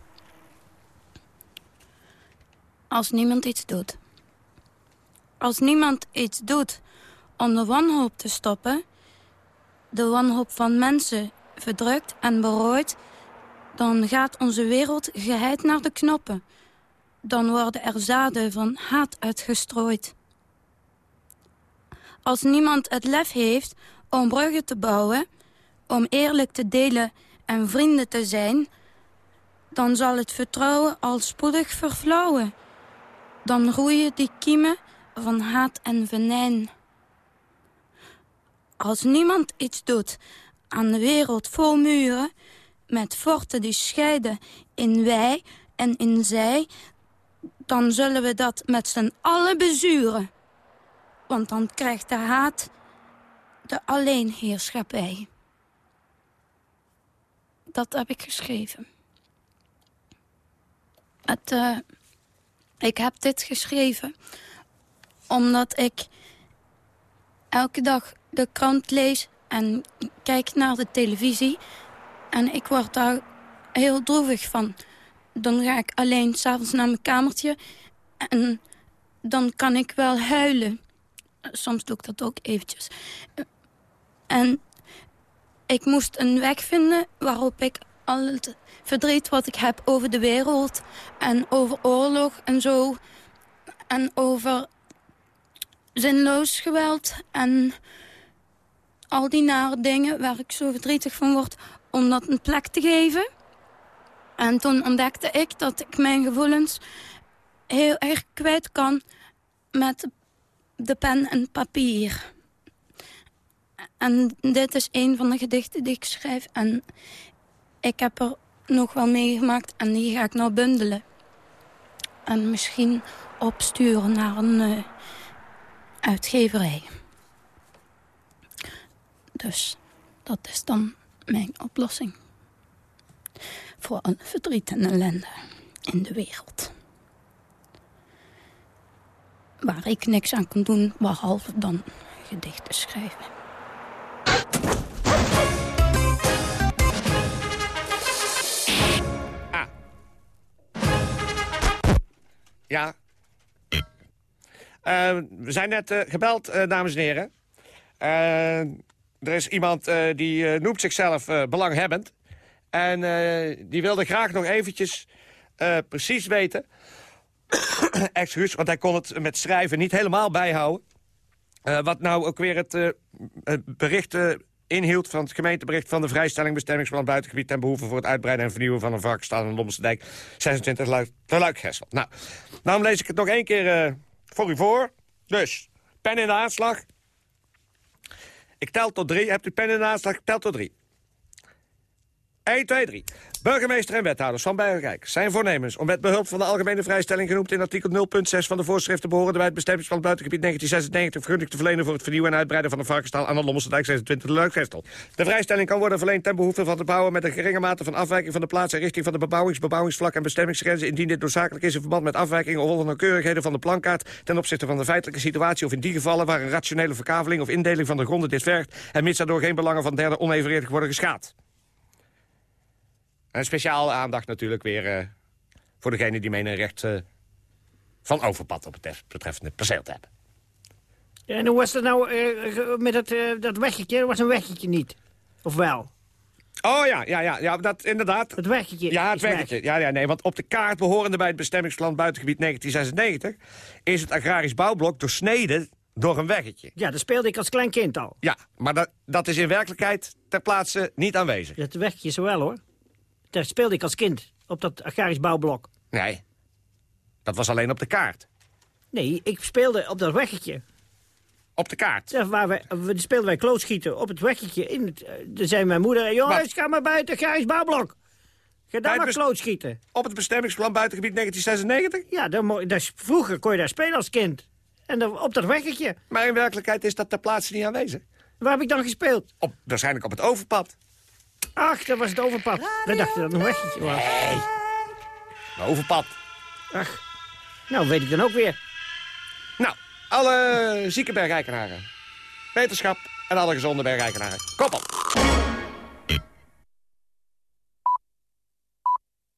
Als niemand iets doet. Als niemand iets doet om de wanhoop te stoppen... de wanhoop van mensen verdrukt en berooid... dan gaat onze wereld geheid naar de knoppen. Dan worden er zaden van haat uitgestrooid. Als niemand het lef heeft om bruggen te bouwen... om eerlijk te delen en vrienden te zijn... dan zal het vertrouwen al spoedig verflauwen. Dan groeien die kiemen van haat en venijn. Als niemand iets doet aan de wereld vol muren... met forten die scheiden in wij en in zij... dan zullen we dat met z'n allen bezuren. Want dan krijgt de haat de alleenheerschappij. Dat heb ik geschreven. Het, eh, ik heb dit geschreven omdat ik elke dag de krant lees en kijk naar de televisie. En ik word daar heel droevig van. Dan ga ik alleen s'avonds naar mijn kamertje en dan kan ik wel huilen. Soms doe ik dat ook eventjes. En ik moest een weg vinden waarop ik al het verdriet wat ik heb over de wereld... en over oorlog en zo... en over zinloos geweld en al die nare dingen waar ik zo verdrietig van word... om dat een plek te geven. En toen ontdekte ik dat ik mijn gevoelens heel erg kwijt kan met de pen en papier. En dit is een van de gedichten die ik schrijf. En ik heb er nog wel meegemaakt en die ga ik nou bundelen. En misschien opsturen naar een uh, uitgeverij. Dus dat is dan mijn oplossing. Voor alle verdriet en ellende in de wereld. Waar ik niks aan kan doen, behalve dan gedichten schrijven. Ja. Uh, we zijn net uh, gebeld, uh, dames en heren. er is iemand die noemt zichzelf belanghebbend. En die wilde graag nog eventjes precies weten... [coughs] Excuus, want hij kon het met schrijven niet helemaal bijhouden. wat nou ook weer het, bericht inhield van het gemeentebericht van de vrijstelling bestemmingsplan buitengebied ten behoeve voor het uitbreiden en vernieuwen van een varkenstal in Lommelsdijk 26 Luik, te Luikgessel. Nou, daarom lees ik het nog één keer voor u voor. Dus, pen in de aanslag. Ik tel tot drie. Hebt u pen in de aanslag? Ik tel tot drie. 1, 2, 3. Burgemeester en wethouders van Bergrijk zijn voornemens om met behulp van de algemene vrijstelling genoemd in artikel 0.6 van de voorschriften behorende bij het bestemmingsplan buitengebied 1996 vergunning te verlenen voor het vernieuwen en uitbreiden van de varkenstal aan de Lommelsdijk 26 Luikgestel. De vrijstelling kan worden verleend ten behoeve van de bouwen met een geringe mate van afwijking van de plaats en richting van de bebouwings, bebouwingsvlak en bestemmingsgrenzen indien dit noodzakelijk is in verband met afwijkingen of onnauwkeurigheden van de plankaart ten opzichte van de feitelijke situatie of in die gevallen waar een rationele verkaveling of indeling van de gronden dit vergt en mits daardoor geen belangen van derden onevenredig worden geschaad. En speciaal aandacht natuurlijk weer uh, voor degene die menen recht uh, van overpad op het betreffende perceel te hebben. En hoe was dat nou uh, met dat, dat weggetje? Er was een weggetje niet. Of wel? Oh ja, ja, ja, ja dat, inderdaad. Het weggetje. Ja, het is weg. weggetje. Ja, ja, nee, want op de kaart behorende bij het bestemmingsplan buitengebied 1996... is het agrarisch bouwblok doorsneden door een weggetje. Ja, dat speelde ik als klein kind al. Ja, maar dat, dat is in werkelijkheid ter plaatse niet aanwezig. Dat weggetje zo wel, hoor. Daar speelde ik als kind, op dat agrarisch bouwblok. Nee, dat was alleen op de kaart. Nee, ik speelde op dat weggetje. Op de kaart? Waar wij, we speelden wij klootschieten op het weggetje. In het, eh, toen zei mijn moeder, jongens, ga maar buiten agrarisch bouwblok. Ga daar maar klootschieten. Op het bestemmingsplan buitengebied 1996? Ja, dat is- vroeger kon je daar spelen als kind. En dan, op dat weggetje. Maar in werkelijkheid is dat ter plaatse niet aanwezig. Waar heb ik dan gespeeld? Op, waarschijnlijk op het overpad. Ach, dat was het overpad. We dachten dat het een weggetje was. Het overpad. Ach, nou weet ik dan ook weer. Nou, alle zieke bergrijkenaren. Wetenschap en alle gezonde bergrijkenaren. Kop op!